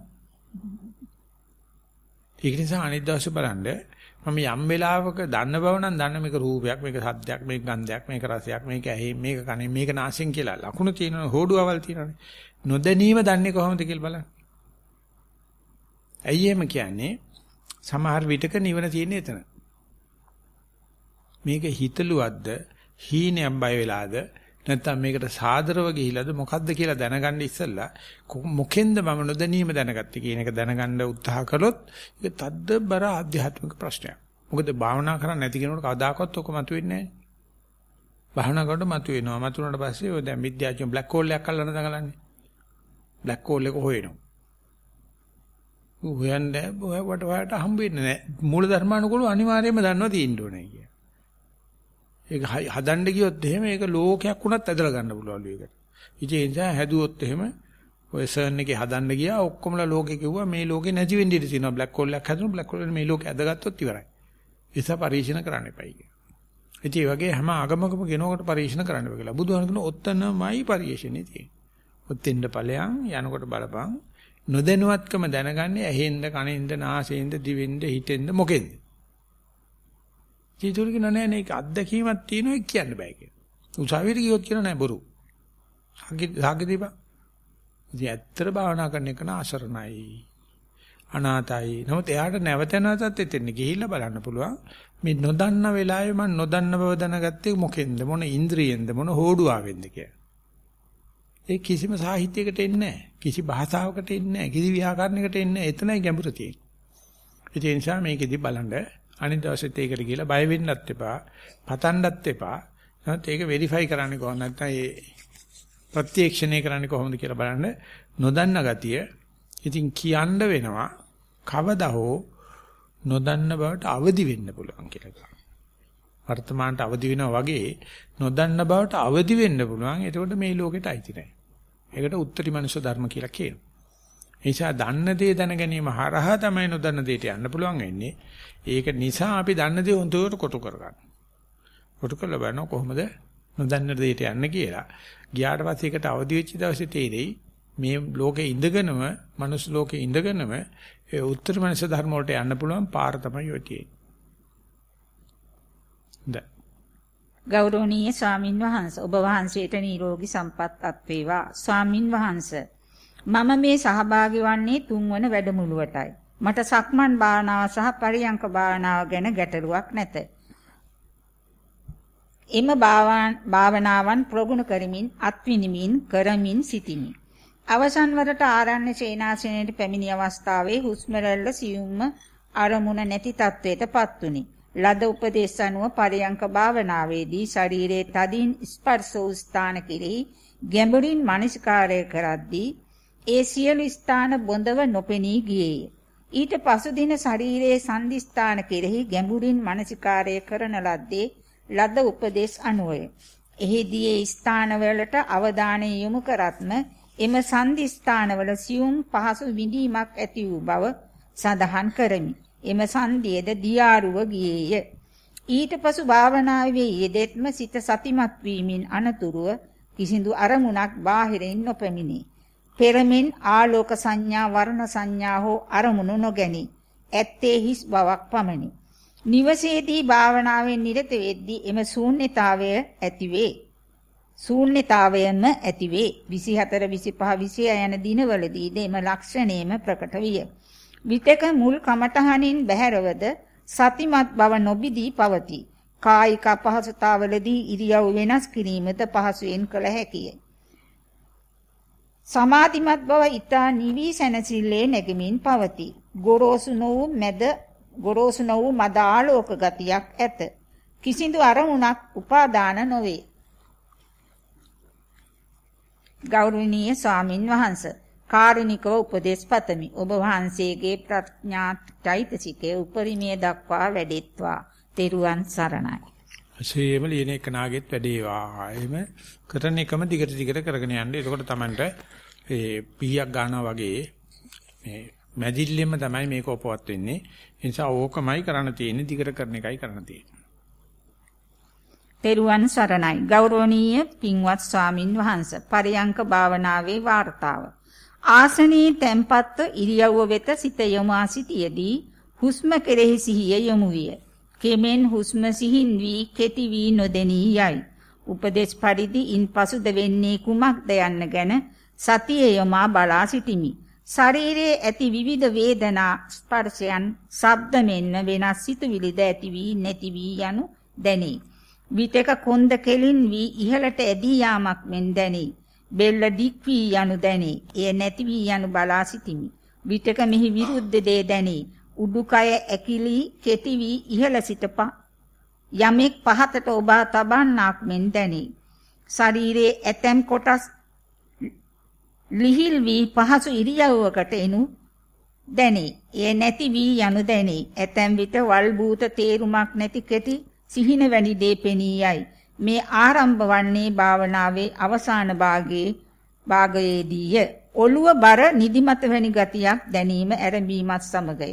S1: ඒක නිසා අනිත් දවසේ බලන්න මම යම් වෙලාවක දන්න බව නම් දන්න මේක රූපයක් මේක සද්දයක් මේක ගන්ධයක් මේක රසයක් මේක ඇහි මේක කනේ මේක නාසයෙන් කියලා ලකුණු තියෙනවා හෝඩුවවල් තියෙනවානේ නොදැනීම දන්නේ කොහොමද කියලා බලන්න. ඇයි එහෙම කියන්නේ? සමහර විටක නිවන තියෙන එතන. මේක හිතලුවද්ද හීනයක් බය වෙලාද නැත්නම් මේකට සාදරව ගිහිලාද මොකද්ද කියලා දැනගන්න ඉස්සෙල්ලා මොකෙන්ද මම නොදැනීම දැනගත්තේ කියන එක දැනගන්න උත්සාහ කළොත් ඒක තද්ද බර ආධ්‍යාත්මික ප්‍රශ්නයක්. මොකද භාවනා කරන්නේ නැති කෙනෙකුට කවදාකවත් ඔක මතුවෙන්නේ නැහැ. භාවනා කරනකොට මතුවෙනවා. මතුනට පස්සේ ඔය දැන් විද්‍යාඥයෝ බ්ලැක් හෝල් එකක් අල්ලන දඟලන්නේ. බ්ලැක් හෝල් එක හොයනවා. හොයන්නේ ඔයාට ඔයාට හම්බ වෙන්නේ නැහැ. මූල ධර්මානුකූලව අනිවාර්යයෙන්ම දන්නවා තියෙන්න ඕනේ කිය. ඒක හදන්න ගියොත් එහෙම ඒක ලෝකයක් වුණත් ඇදලා ගන්න පුළුවන් ඒකට. ඉතින් ඒ නිසා හැදුවොත් එහෙම ඔය සර්න් එකේ හදන්න ගියා ඔක්කොමලා ලෝකේ කිව්වා මේ ලෝකේ නැති වෙන්න ඉඩ තියෙනවා බ්ලැක් හෝල් එකක් හදනවා බ්ලැක් හෝල් මේ ලෝකේ ඇදගත්තොත් ඉවරයි. ඒ නිසා පරීක්ෂණ කරන්න එපයි කියලා. ඉතින් ඒ වගේ හැම ආගමකම කෙනෙකුට පරීක්ෂණ කරන්න බෑ කියලා. බුදුහාම කියන ඔත්තනමයි පරීක්ෂණේ තියෙන්නේ. ඔතෙන්ද ඵලයන් යනකොට බලපන් නොදැනුවත්කම දැනගන්නේ ඇහෙන්ද කනෙන්ද නාසයෙන්ද දිවෙන්ද හිතෙන්ද මොකෙන්ද චීතුරු කියන නෑ නේ අත්දැකීමක් තියෙනවා කියන්න බෑ කියලා. උසාවියට ගියොත් කියන නෑ බොරු. සාගි දීපා. ඉතින් ඇත්තට භාවනා කරන එක නාසරණයි. අනාතයි. නමුත් එයාට නැවත නැවතත් එතෙන් ගිහිල්ලා බලන්න පුළුවන්. මේ නොදන්න වෙලාවේ මම නොදන්න බව දැනගත්තේ මොකෙන්ද මොන ඉන්ද්‍රියෙන්ද මොන හෝඩුවාවෙන්ද කියලා. ඒ කිසිම සාහිත්‍යයකට එන්නේ නැහැ. කිසි භාෂාවකට එන්නේ නැහැ. කිසි ව්‍යාකරණයකට එන්නේ නැහැ. එතනයි ගැඹුර තියෙන්නේ. ඒ නිසා මේකෙදි බලන්න අනිත් දවසෙත් ඒකට කියලා බය වෙන්නත් එපා. පතන්නත් එපා. නමුත් ඒක වෙරිෆයි කරන්නේ කොහොමද නැත්නම් ඒ ප්‍රත්‍යක්ෂණය කරන්නේ කොහොමද කියලා බලන්න නොදන්න ගතිය. ඉතින් කියන්න වෙනවා කවදා හෝ නොදන්න බවට අවදි වෙන්න පුළුවන් කියලා. වර්තමානට අවදි වෙනවා වගේ නොදන්න බවට අවදි වෙන්න පුළුවන්. එතකොට මේ ලෝකෙට අයිති නැහැ. ඒකට උත්තරී මනුෂ්‍ය ධර්ම කියලා කියනවා. ඒ නිසා දන්න දේ දැන ගැනීම හරහා තමයි නොදන්න දේට යන්න පුළුවන් වෙන්නේ. ඒක නිසා අපි දන්න දේ හොඳට කොටු කරගන්න. කොටු කරලා බලනවා කොහොමද නොදන්න දෙයට යන්න කියලා. ගියාට පස්සේ ඒකට අවදි වෙච්ච දවසේ තේරෙයි මේ ලෝකේ ඉඳගෙනම, මනුස්ස ලෝකේ ඉඳගෙනම ඒ උත්තර මනස ධර්ම වලට යන්න පුළුවන් පාර තමයි ඔය තියෙන්නේ.
S2: ගෞරවනීය ස්වාමින් වහන්සේ ඔබ වහන්සේට නිරෝගී සම්පත් අත් වේවා. ස්වාමින් වහන්සේ මම මේ සහභාගී වන්නේ තුන්වන වැඩමුළුවටයි. මට සක්මන් භාවනාව සහ පරියංක භාවනාව ගැන ගැටලුවක් නැත. එම භාවනාවන් ප්‍රගුණ කරමින් අත්විනිමින් කරමින් සිටිමි. අවසන් වරට ආරණ්‍ය සේනාසනයේ පැමිණි අවස්ථාවේ හුස්ම රැල්ල සියුම්ම අරමුණ නැති තත්වයටපත් වුනි. ලද උපදේශ අනුව පරියංක භාවනාවේදී ශරීරයේ තදින් ස්පර්ශ වූ ස්ථාන කෙරෙහි ගැඹුරින් මනසිකාරය කරද්දී ඒ සියලු ස්ථාන බොඳව නොපෙනී ගියේය. ඊට පසු දින ශරීරයේ සංදිස්ථාන කෙරෙහි ගැඹුරින් මනසිකාරය කරන ලද්දේ ලද උපදේශ අනුවය. එහිදී ඒ ස්ථානවලට අවධානය යොමු කරත්ම එම සංදි ස්ථානවල සියුම් පහසු විඳීමක් ඇති වූ බව සඳහන් කරමි. එම සංදියේද දියාරුව ගියේය. ඊට පසු භාවනාවේ යෙදෙත්ම සිත සතිමත් වීමෙන් අනතුරුව කිසිදු අරමුණක් බාහිරින් නොපැමිණේ. පෙරමින් ආලෝක සංඥා වර්ණ සංඥා හෝ අරමුණු නොගැනි. ඇත්තේ හිස් බවක් පමණි. නිවසේදී භාවනාවෙන් නිරත වෙද්දී එම ශූන්‍යතාවය ඇතිවේ. ශූන්‍යතාවයම ඇතිවේ 24 25 26 යන දිනවලදී එම ලක්ෂණයම ප්‍රකට විය. විතක මුල් කමඨහනින් බැහැරවද සතිමත් බව නොබිදී පවතී. කායික අපහසුතාවලදී ඉරියව් වෙනස් කිරීමද පහසුවෙන් කළ හැකිය. සමාධිමත් බව ඊතා නිවි සැනසille නැගමින් පවතී. ගොරෝසු නොවු මැද ගොරෝසු නොවු මද ආලෝක ගතියක් ඇත. කිසිදු අරමුණක් උපාදාන නොවේ. ගෞරවනීය ස්වාමින් වහන්සේ කාරුණිකව උපදේශ පතමි. ඔබ වහන්සේගේ ප්‍රඥාත්යිතසිකේ උපරිමයේ දක්වා වැඩෙත්වා. තෙරුවන් සරණයි.
S1: සේම ලියන එක නාගෙත් වැඩේවා. එහෙම කරන එකම දිගට දිගට කරගෙන යන්න. එතකොට Tamanට ඒ පීයක් ගන්නවා වගේ මේ මැදිල්ලෙම තමයි මේක ඔපවත් වෙන්නේ. ඒ නිසා ඕකමයි කරන්න තියෙන්නේ. දිගට කරන එකයි කරන්න තියෙන්නේ.
S2: තෙරුවන් සරණයි. ගෞරවනීය පින්වත් ස්වාමින් වහන්සේ. පරියංක භාවනාවේ වார்த்தාව. ආසනී tempත්ව ඉරියව්ව වෙත සිත යොමා සිටියේදී හුස්ම කෙරෙහි සිහිය යොමු විය. කෙමෙන් හුස්ම සිහින් වී කෙටි වී නොදෙනී යයි උපදේශ පරිදි ඉන්පසුද වෙන්නේ කුමක්ද යන්න ගැන සතිය යොමා බලා සිටිමි ශරීරයේ ඇති විවිධ වේදනා ස්පර්ශයන් ශබ්ද මෙන්න වෙනස් සිතුවිලිද ඇති වී නැති වී යනු දැනේ විතක කොන්ද කෙලින් වී ඉහළට ඇදී යාමක් මෙන් දැනේ. බෙල්ල දික් වී යනු දැනේ. එය නැති වී යනු බලා සිටිමි. විතක මෙහි විරුද්ධ දේ දැනේ. උඩුකය ඇකිලි කෙටි වී ඉහළ සිට යමෙක් පහතට ඔබා තබන්නාක් මෙන් දැනේ. ශරීරයේ ඇතැම් කොටස් ලිහිල් වී පහසු ඉරියව්වකට එනු දැනේ. එය නැති වී යනු දැනේ. ඇතැම් විට වල් බූත තේරුමක් නැති කෙටි සිහින වැනි දේ පෙනී යයි. මේ ආරම්භ වන්නේ භාවනාවේ අවසාන භාගයේ භාගයේදීය. ඔළුව බර නිදිමත වැනි ගතියක් දැනීම ඇරඹීමත් සමගය.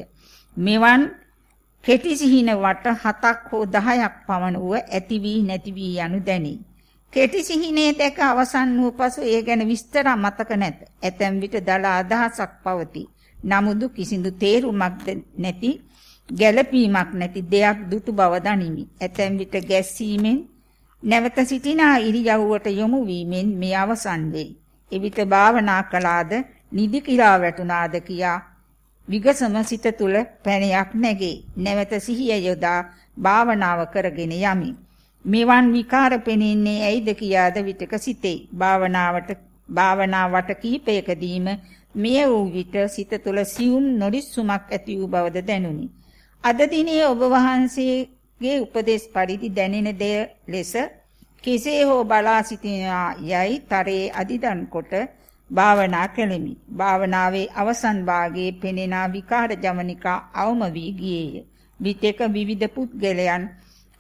S2: මෙවන් කෙටි සිහින වට 7ක් හෝ 10ක් පමණ වූ ඇති වී නැති වී යනු දැනේ. කෙටි සිහිනේ දැක අවසන් වූ පසු ඒ ගැන විස්තර මතක නැත. ඇතැම් විට දල අදහසක් පවතී. නමුදු කිසිදු තේරුමක් නැති ගැළපීමක් නැති දෙයක් දුටු බව දනිමි. ඇතැම් විට ගැස්සීමෙන් නැවත සිටිනා ඉරියව්වට යොමු වීමෙන් මේ අවසන් වෙයි. එවිට භාවනා කළාද නිදි කිරා වැටුණාද කියා විගසම සිත තුල පැණයක් නැගේ. නැවත සිහිය යොදා භාවනාව කරගෙන යමි. මෙවන් විකාර පෙනෙන්නේ ඇයිද කියාද විතක සිතේ. භාවනාවට භාවනාවට කීපයකදීම මෙය වූ විට සිත තුළ සියුම් නොරිස්සුමක් ඇති වූ බවද දැනුනි. අද දිනේ ඔබ වහන්සේගේ උපදේශ පරිදි දැනෙන දෙය ලෙස කෙසේ හෝ බලා සිටිනා යයි තරේ අදිදන් කොට භාවනා කෙලිමි. භාවනාවේ අවසන් භාගයේ පෙනෙන විකාර ජමනිකා අවම වී ගියේය. විතක විවිධ පුද්ගලයන්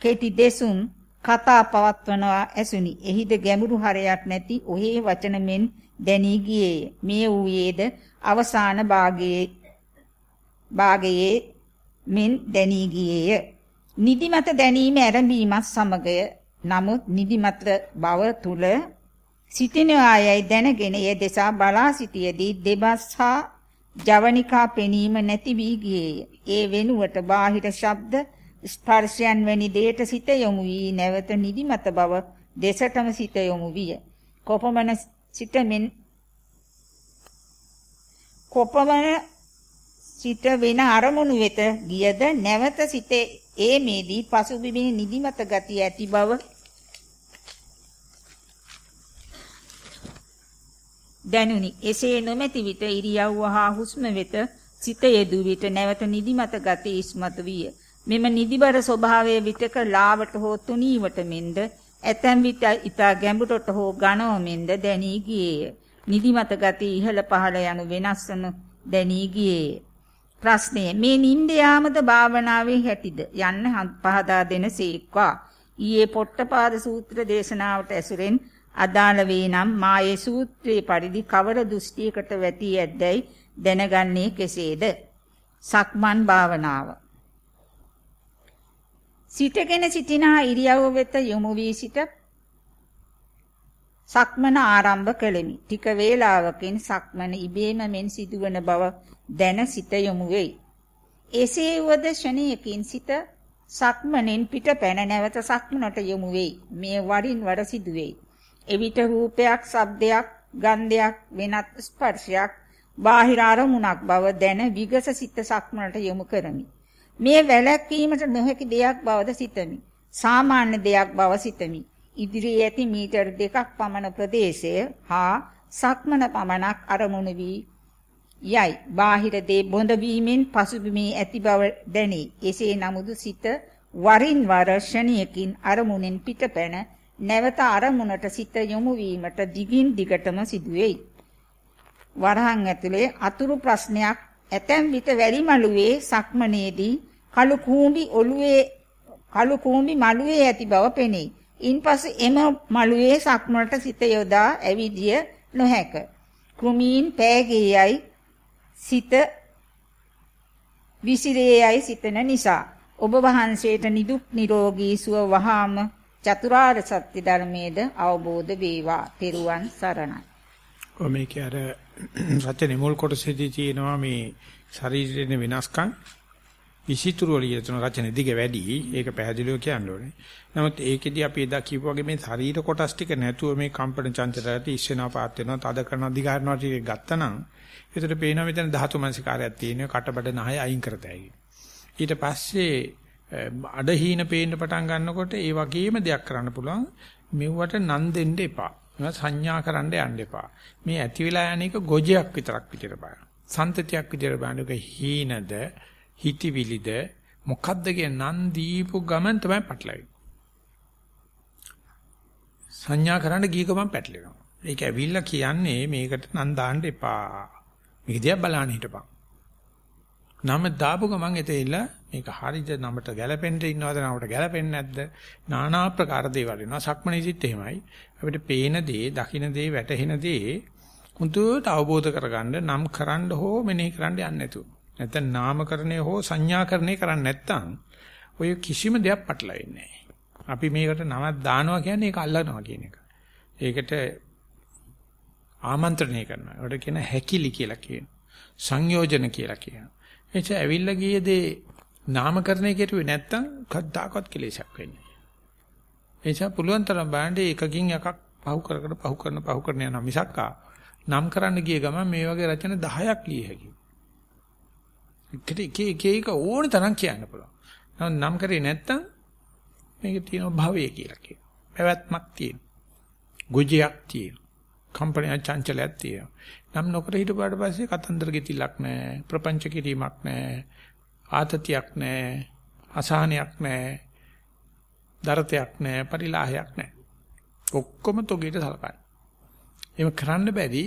S2: කෙටි දෙසුම් කතා පවත්වනවා ඇසුනි. එහිද ගැඹුරු හරයක් නැති ඔහේ වචන මෙන් දැනී ගියේය. මේ වූයේද අවසාන භාගයේ භාගයේ මෙන් දැනී ගියේය. නිදිමත දැනීම ආරම්භීමත් සමගය නමුත් නිදිමත බව තුල සිටින ආයයි දැනගෙන ඒ දෙසා බලා සිටියේදී දෙබස් හා ජවනිකා පෙනීම නැති වී ගියේය. ඒ වෙනුවට බාහිර ශබ්ද ස්පර්ශයන් වැනි දෙයට සිත යොමු වී නැවත නිදිමත බව දෙසටම සිත යොමු විය. කොපමණ සිතමින් කොපමණ සිත වෙන අරමුණු වෙත ගියද නැවත සිතේ ඒමේදී පසුබිමේ නිදිමත ගතිය ඇති බව දැනුනි. එසේ නොමැති විට ඉරියව්ව හා හුස්ම වෙත සිත යෙදු විට නැවත නිදිමත ගති ඉස්මතු විය. මෙම නිදිබර ස්වභාවයේ විතක ලාවට හෝ තුනීවට මෙන්ද ඇතැම් විට ඊතා ගැඹුරට හෝ ඝනව මෙන්ද දැනී ගියේය. නිදිමත ගති ඉහළ පහළ යනු වෙනස්වන දැනී ගියේය. ප්‍රශ්නය මේ නිින්ද යාමද භාවනාවේ හැටිද යන්න පහදා දෙන සීක්වා. ඊයේ පොට්ටපාද සූත්‍ර දේශනාවට ඇසුරෙන් අදාළ වේ නම් මායේ සූත්‍රයේ පරිදි කවර දෘෂ්ටියකට වැටී ඇද්දැයි දැනගන්නේ කෙසේද? සක්මන් භාවනාව. සිටගෙන සිටිනා ඉරියව්ව වෙත යොමු වී සිට සක්මන ආරම්භ කළෙමි. ටික වේලාවකින් සක්මන ඉබේම මෙන් සිදුවන බව දැන සිත යොමු වෙයි. එසේ වුවද ෂණයකින් සිට සක්මනෙන් පිට පැන නැවත සක්මනට යොමු වෙයි. මේ වරින් වර සිදුවේයි. එවිට රූපයක්, ශබ්දයක්, ගන්ධයක්, වෙනත් ස්පර්ශයක් බාහිර අරමුණක් බව දැන විගස සිත සක්මනට යොමු කරමි. මේ වැළැක්වීමට නොහැකි දෙයක් බවද සිතමි. සාමාන්‍ය දෙයක් බව සිතමි. ඉදිරියේ ඇති මීටර් දෙකක් පමණ ප්‍රදේශය හා සක්මන පමණක් අරමුණු වී යයි. බාහිර දේ බොඳ වීමෙන් පසුබිමේ ඇති බව දැනේ. එසේ නමුදු සිත වරින් වර ෂණියකින් අරමුණෙන් පිටපැන නැවත අරමුණට සිත යොමු වීමට දිගින් දිගටම සිදුවේයි. වරහන් ඇතුලේ අතුරු ප්‍රශ්නයක් ඇතැම් විට වැලි මළුවේ සක්මනේදී කළු කූඹි ඔළුවේ කළු කූඹි මළුවේ ඇති බව පෙනේ. ඉන්පසු එම මළුවේ සක්මනට සිත යොදා ඇවිදිය නොහැක. කෘමීන් පෑගේයයි සිත විසිරේයයි සිතන නිසා ඔබ වහන්සේට නිදුක් නිරෝගී සුව වහාම චතුරාර්ය සත්‍ය ධර්මයේද අවබෝධ වේවා. තෙරුවන් සරණයි.
S1: ඔ මේකේ අර සත්‍ය නිමුල් කොටසේදී තියෙනවා මේ ශරීරයේ වෙනස්කම් විචිතුරු වලිය තුන රචන දිග වැඩි. ඒක පැහැදිලිව කියන්න ඕනේ. නමුත් ඒකෙදි අපි එදා කියපු වගේ මේ ශරීර කොටස් ටික නැතුව මේ කම්පන චංචලයට ඉස්සෙනවා පාත් වෙනවා තද කරන අධිකාරනවා ටික ගත්තනම් ඒතර පේනවා මෙතන ධාතු මනසිකාරයක් තියෙනවා කටබඩ නහය අයින් කරතයි. ඊට පස්සේ අඩහීන පේන්න පටන් ගන්නකොට ඒ වගේම දෙයක් කරන්න පුළුවන් මෙව්වට නන් දෙන්න එපා. මේවා සංඥා කරන්න යන්න එපා. මේ ඇති වෙලා යන එක ගොජයක් විතරක් විතර බලන්න. සන්තතියක් විතර බලන්න. ඒක හීනද, හිතවිලිද මොකද්ද කියන නන් දීපු ගමන් තමයි පටලවෙන්නේ. සංඥා කරන්න ගිය ගමන් පැටලෙනවා. ඒක ඇවිල්ලා කියන්නේ මේකට නන් දාන්න එපා. මේක දිහා බලන්න හිටපන්. නම දාපු ගමන් එතෙilla මේක හරිද? නමට ගැලපෙන්න ඉන්නවද? නමට ගැලපෙන්නේ නැද්ද? নানা ආකාර දේවල් වෙනවා. සක්මණේසිට එහෙමයි. අපිට පේන දේ දකින දේ වැටහෙන දේ හුදුට අවබෝධ කරගන්න නම් කරන්න හෝ මෙනෙහි කරන්න යන්නේ නැතුව. නැත්නම් නාමකරණය හෝ සංඥාකරණය කරන්නේ නැත්නම් ඔය කිසිම දෙයක් පටලවෙන්නේ නැහැ. අපි මේකට නමක් දානවා කියන්නේ ඒක අල්ලනවා කියන එක. ඒකට ආමන්ත්‍රණය කරනවා. ඒකට කියන හැකිලි කියලා කියනවා. සංයෝජන කියලා කියනවා. එච ඇවිල්ලා ගියේ දේ නාමකරණය කෙරුවේ නැත්තම් කද්දාකවත් කෙලෙසක් වෙන්නේ. ඒ නිසා පුළුවන් තරම් බලන්න එකකින් එකක් පහු කර කර පහු කරන පහු කරන යන මිසක්කා නම් කරන්න ගිය ගමන් මේ වගේ රචන 10ක් ලිය හැකියි. එකට එක එක එක ඕන තරම් කියන්න පුළුවන්. නමුත් නම් කරේ නැත්තම් මේක තියෙන භවය කියලා කියනවා. පැවැත්මක් තියෙනවා. ගොජයක් තියෙනවා. කම්පනය චංචලයක් තියෙනවා. නම් නොකර හිටපුවාට පස්සේ කතන්දර ගෙතිලක් නැහැ. ප්‍රපංච කිරීමක් නැහැ. ආතතියක් නැහැ. අසහනයක් නැහැ. දරතයක් නැහැ. පරිලාහයක් නැහැ. ඔක්කොම තොගේට සලකන්නේ. එහෙම කරන්න බැරි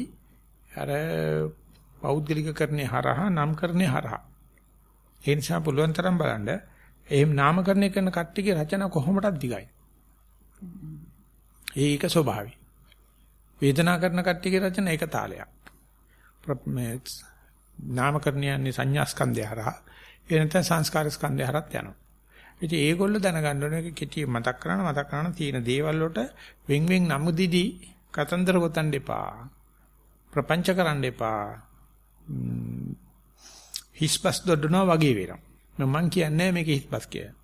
S1: අර පෞද්ගලිකකරණේ හරහා නම්කරණේ හරහා. ඒ නිසා පුළුවන් තරම් බලන්න එහෙම නාමකරණය කරන කට්ටියගේ රචන කොහොමදක් දිගයි. ඒක ස්වභාවයි. වේදනා කරන කට්ටියගේ රචන ඒක තාලයක්. මේ නාමකරණයන්නේ සංඥා ස්කන්ධය හරහා ඒ නැත්නම් සංස්කාර ස්කන්ධය හරහත් යනවා. ඉතින් ඒගොල්ලෝ දැනගන්න ඕනේ කෙටි මතක් කරන මතක් කරන තියෙන දේවල් වලට වෙන් වෙන් නම් දිදි කතන්දර ගොතන්න එපා. ප්‍රපංච කරන්න එපා. හිස්පස් දොඩනවා වගේ වෙනවා. මම කියන්නේ මේක හිස්පස් කියලා.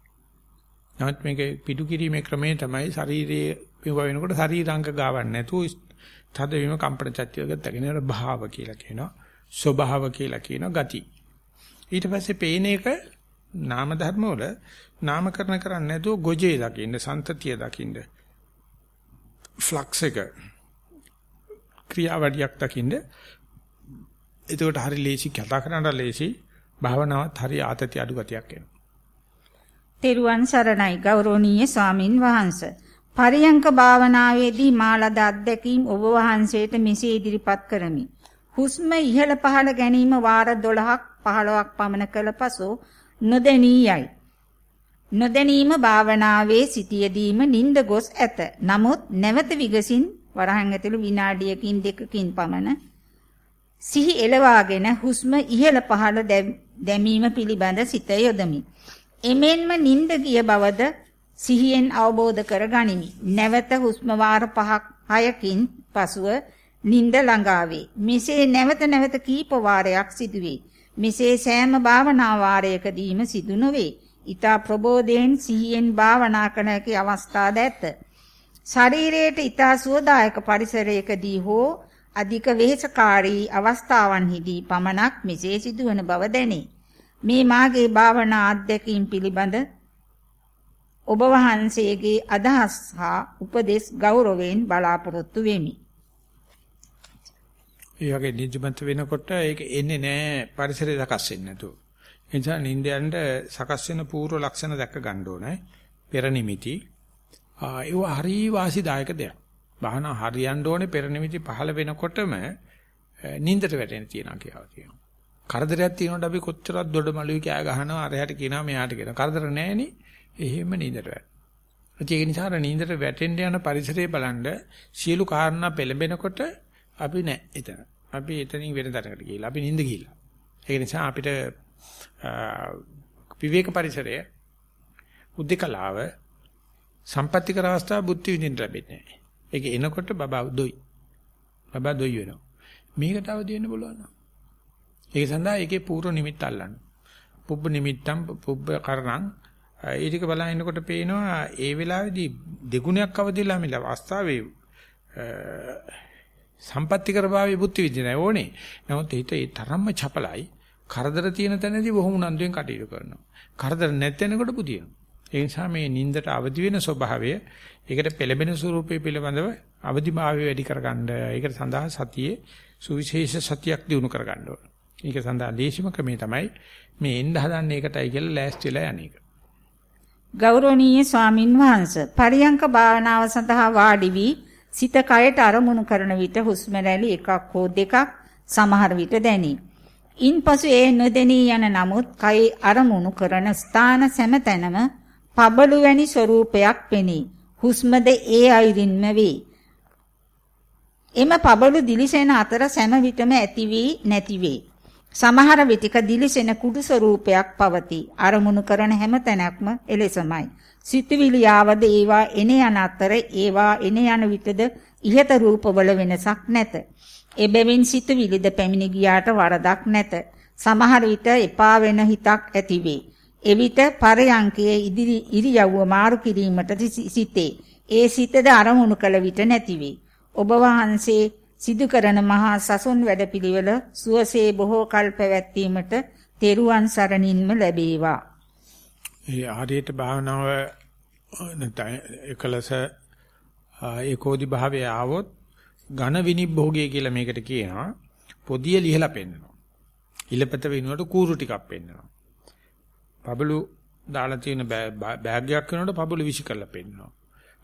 S1: නමුත් මේක පිටු කිරීමේ ක්‍රමය තමයි ශරීරයේ පිව වෙනකොට ශරීරාංග ගාවන්න නැතුව තද වීම කම්පන චත්‍යයක තගෙන භාව කියලා කියනවා. ස්වභාව කියලා කියනවා ගති. ඊට පස්සේ පේන එක නාම ධර්ම වල නාමකරණ කරන්නේ නැතුව ගොජේ දකින්න, සන්තතිය දකින්න. ෆ්ලක්ස් එක ක්‍රියාවලියක් දකින්න. එතකොට හරි ලේසි කතා කරන්න ලේසි භාවනාවත් හරි ආතති අඩු ගතියක් එනවා.
S2: තෙරුවන් සරණයි ගෞරවනීය ස්වාමින් වහන්සේ. පරියංක භාවනාවේදී මාලද අධ්‍යක්ීම් ඔබ වහන්සේට මෙසේ ඉදිරිපත් කරමි. හුස්ම ඉහළ පහළ ගැනීම වාර 12ක් 15ක් පමණ කළ පසු නොදැනීයයි. නොදැනීම භාවනාවේ සිටියදීම නිින්ද ගොස් ඇත. නමුත් නැවත විගසින් වරහන් ඇතුළු විනාඩියකින් දෙකකින් පමණ සිහි එළවාගෙන හුස්ම ඉහළ පහළ දැමීම පිළිබඳ සිත යොදමි. එමෙන්ම නිින්ද ගිය බවද සිහියෙන් අවබෝධ කර ගනිමි. නැවත හුස්ම වාර 5ක් 6කින් පසුව නිින්ද ළඟා වේ. මෙසේ නැවත නැවත කීප වාරයක් සිදුවේ. මෙසේ සෑම භාවනා වාරයකදීම සිදු නොවේ. ඊතා ප්‍රබෝධයෙන් සිහියෙන් භාවනා කරන කී අවස්ථාද ඇත. ශරීරයට ඊතා සුවදායක පරිසරයකදී හෝ අධික වෙහෙසකාරී අවස්ථාවන්හිදී පමණක් මෙසේ සිදුවන බව දැනේ. මේ මාගේ භාවනා අධ්‍යක්ීම් පිළිබඳ ඔබ වහන්සේගේ අදහස් හා උපදෙස් ගෞරවයෙන් බලාපොරොත්තු වෙමි.
S1: ඒ වගේ නිදිමත වෙනකොට ඒක එන්නේ නැහැ පරිසරය සකස් වෙන්නේ නැතුව. ඒ නිසා නිින්දයන්ට සකස් වෙන පූර්ව ලක්ෂණ දැක්ක ගන්න ඕනේ. පෙර නිමිති. ආ ඒව හරි වාසිදායක දෙයක්. බහන හරියන්න ඕනේ පෙර නිමිති පහළ වෙනකොටම නිින්දට වැටෙන තියනවා කියලා කියනවා. කරදරයක් තියෙනකොට අපි කොච්චරක් දොඩමළුයි කෑ ගහනවා අරයට කියනවා මෙයාට කියනවා. කරදර නැහෙනේ. එහෙම නිින්දට වැටෙනවා. ඒක නිසා අර නිින්දට වැටෙන්න යන පරිසරය බලන්න සියලු කාරණා පෙළඹෙනකොට අපි නෑ එතන. අපි එතනින් වෙන තැනකට ගිහිල්ලා අපි නිින්ද ගිහිල්ලා. ඒ නිසා අපිට විවේක පරිසරය උද්දකලාව සම්පත්‍තිකර අවස්ථාව බුද්ධ විඳින්න ලැබෙන්නේ නෑ. ඒක එනකොට බබා දොයි. බබා දොයි වෙනවා. මේකට අවදි වෙන්න බලන්න. ඒක සඳහා ඒකේ පූර්ව නිමිත්ත අල්ලන්න. පුබ්බ නිමිත්තම් පුබ්බ කරණං ඒ ටික බලනකොට පේනවා ඒ වෙලාවේදී දෙගුණයක් අවදිලා මේ අවස්ථාවේ සම්පත්‍තිකර භාවයේ බුද්ධ විදිනයි ඕනේ. නමුත් හිත ඒ තරම්ම චපලයි. කරදර තියෙන තැනදී බොහොම උනන්දුවෙන් කටයුතු කරනවා. කරදර නැත්ැනකොට පුදිනවා. ඒ නිසා මේ නින්දට අවදි වෙන ස්වභාවය ඒකට පෙළඹෙන ස්වරූපය පිළිබඳව අවදිභාවය වැඩි කරගන්න. ඒකට සඳහා සතියේ සුවිශේෂ සතියක් දිනු කරගන්න ඕන. ඒක සඳහා දේශිම ක්‍රමේ තමයි මේ එන්න හදන්නේ ඒකටයි කියලා ලෑස්තිලා යන්නේක.
S2: ගෞරවනීය ස්වාමින් වහන්සේ පරියංක භාවනාව සඳහා වාඩි වී සිත කයට අරමුණු කරන විට හුස්ම රැලි එකක් හෝ දෙකක් සමහර විට දැනේ. ඉන්පසු ඒ නොදෙනී යන නමුත් කයි අරමුණු කරන ස්ථාන සෑමතැනම පබළු වැනි ස්වරූපයක් පෙනේ. හුස්මද ඒ අයිරින්ම වේ. එම පබළු දිලිසෙන අතර සෑම විටම ඇති වී නැති වේ. සමහර විටක දිලිසෙන කුඩු ස්වරූපයක් පවතී. අරමුණු කරන හැම තැනක්ම එලෙසමයි. සිතුවිලි ආවද ඒවා එන යන අතර ඒවා එන යන විටද ඉහත රූපවල වෙනසක් නැත. එබැවින් සිතුවිලිද පැමිණ ගියාට වරදක් නැත. සමහර විට එපා වෙන හිතක් ඇතිවේ. එවිට පරයන්කයේ ඉදිරි ඉරියව්ව මාරු කිරීමට සිටේ. ඒ සිතද අරමුණු කළ විට නැතිවේ. ඔබ වහන්සේ සිදු කරන මහා සසුන් වැඩපිළිවෙල සුවසේ බොහෝ කල් පැවැත්වීමට තෙරුවන් සරණින්ම ලැබේවා.
S1: ඒ ආර්යයට භාවනාව නැත්නම් එකලස ඒකෝදි භාවයේ ආවොත් ඝන විනිභෝගය කියලා මේකට කියනවා. පොදිය ලිහලා පෙන්නනවා. ඉලපත වෙනුවට කූරු ටිකක් පෙන්නනවා. පබළු දාලා තියෙන බෑග් එකක් කරනකොට පබළු විසි කරලා පෙන්නනවා.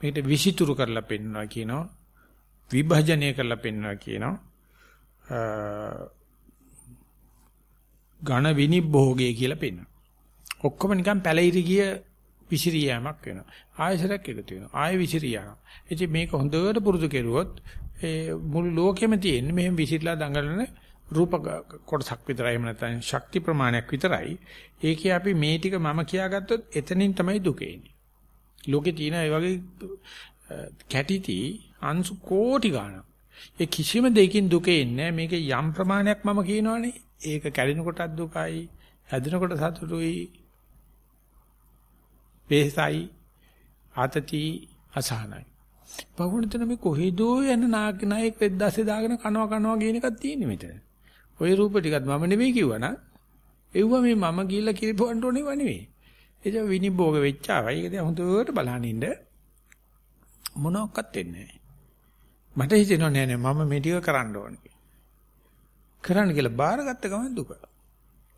S1: මේකට විසිතුරු කරලා පෙන්වනවා කියනවා. විභජනය කරලා පෙන්වනවා කියනවා. ඝන විනිභෝගය කියලා පෙන්වනවා. ඔක්කොම නිකන් පැලිරි ගිය විසිරියාමක් වෙනවා. ආයසරක් එකතු වෙනවා. ආය විසිරියාවක්. ඉතින් මේක හොඳට පුරුදු කෙරුවොත් ඒ මුළු ලෝකෙම තියෙන මෙහෙම විසිරලා දඟලන රූප කොටසක් විතරයි එහෙම නැත්නම් ශක්ති ප්‍රමාණයක් විතරයි. ඒකේ අපි මේ ටික මම කියාගත්තොත් එතනින් තමයි දුක එන්නේ. ලෝකේ තියෙන ඒ වගේ කැටිටි අංශු කෝටි ගාණක්. ඒ කිසිම දෙයකින් දුක එන්නේ මේක යම් ප්‍රමාණයක් මම කියනවනේ. ඒක කැඩෙන කොටත් දුකයි, හැදෙනකොට සතුටුයි, වේසයි, ආතති, අසහනයි. පවුණතන මේ කොහෙදෝ යන නායක නායක වෙද්දාසේ දාගෙන කනවා කනවා කියන එකක් තියෙන්නේ මෙතන. ওই රූප ටිකත් මම නෙවෙයි කිව්වනම් එව්ව මේ මම ගිහිල්ලා කිරිපොවන්න ඕනේ නෙවෙයි. ඒක විනිභෝග වෙච්චාවයි. ඒක දැන් හොඳට බලන්න ඉන්න මොනවත් වෙන්නේ නැහැ. මට හිතෙනවා නෑ නෑ මම මේ ටික කරන්න ඕනේ. කරන්න කියලා බාරගත්ත ගමන් දුක.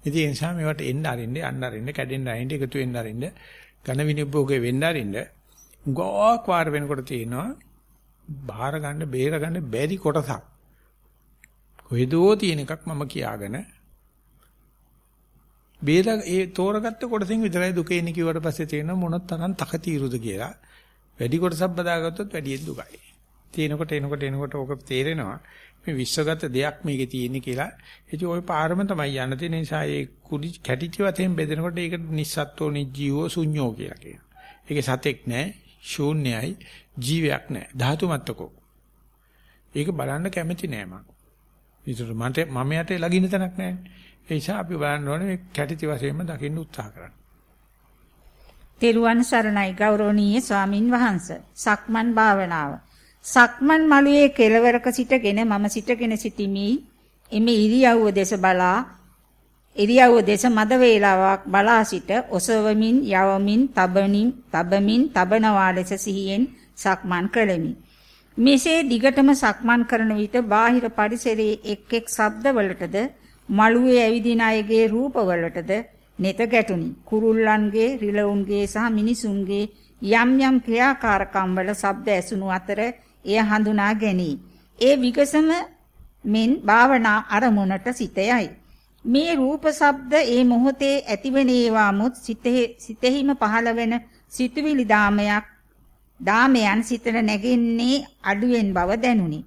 S1: ඉතින් ඒ නිසා මේවට එන්න අරින්න යන්න අරින්න කැඩෙන්න අරින්න එකතු වෙන්න අරින්න ඝන විනිභෝගේ වෙන්න අරින්න ගෝක් වාර වෙනකොට තියෙනවා බාර ගන්න බේර ගන්න බැරි කොටසක්. කොහෙදෝ තියෙන එකක් මම කියාගෙන බේර ඒ තෝරගත්ත කොටසින් විතරයි දුක එන්නේ කිව්වට පස්සේ තේරෙන මොනක් තරම් තකතිරුද කියලා. වැඩි කොටසක් බදාගත්තොත් වැඩි දුකයි. තියෙනකොට එනකොට එනකොට ඕක තේරෙනවා මේ විශ්වගත දෙයක් මේකේ තියෙන්නේ කියලා. ඉතින් ওই පාරම තමයි යන්න තියෙන නිසා ඒ කුඩි කැටිච්ච වතෙන් බෙදෙනකොට ඒක නිස්සත්ත්වෝ නිජීවෝ ශුන්‍යෝ කියලා කියනවා. ඒකේ සතෙක් නැහැ, ශූන්‍යයි, ජීවයක් නැහැ. ධාතු මත්තකෝ. ඒක බලන්න කැමති නෑ මම. ඒතර මට මම යට ලගින්න තැනක් නැහැ. ඒ නිසා අපි බලන්න ඕනේ මේ කැටිති වශයෙන්ම දකින්න උත්සාහ කරන්න.
S2: තෙරුවන් සරණයි ගෞරවනීය ස්වාමින් වහන්සේ. සක්මන් භාවනාව. සක්මන් මළුවේ කෙළවරක සිටගෙන මම සිටගෙන සිටිමි. එමෙ ඉරියව්ව දෙස බලා ඉරියව්ව දෙස මද වේලාවක් බලා සිට ඔසවමින් යවමින් තබමින් තබමින් තබනවා ලෙස සිහියෙන් සක්මන් කළෙමි. මෙසේ දිගටම සක්මන් කරන විට බාහිර පරිසරයේ එක් එක් ශබ්දවලටද මළුවේ ඇවිදින අයගේ රූපවලටද නෙත ගැටුනි. කුරුල්ලන්ගේ, රිලවුන්ගේ සහ මිනිසුන්ගේ යම් යම් ක්‍රියාකාරකම් වල ශබ්ද ඇසුණු අතර එය හඳුනා ගැනී. ඒ විගසම මෙන් භාවනා අරමුණට සිතයයි. මේ රූප ශබ්ද ඒ මොහොතේ ඇතිවෙන ඒවාමුත් සිතෙහිම පහළ වෙන සිතුවිලි දාමයක් දාමයන් සිතට නැගෙන්නේ අඩුවෙන් බව දැනුනි.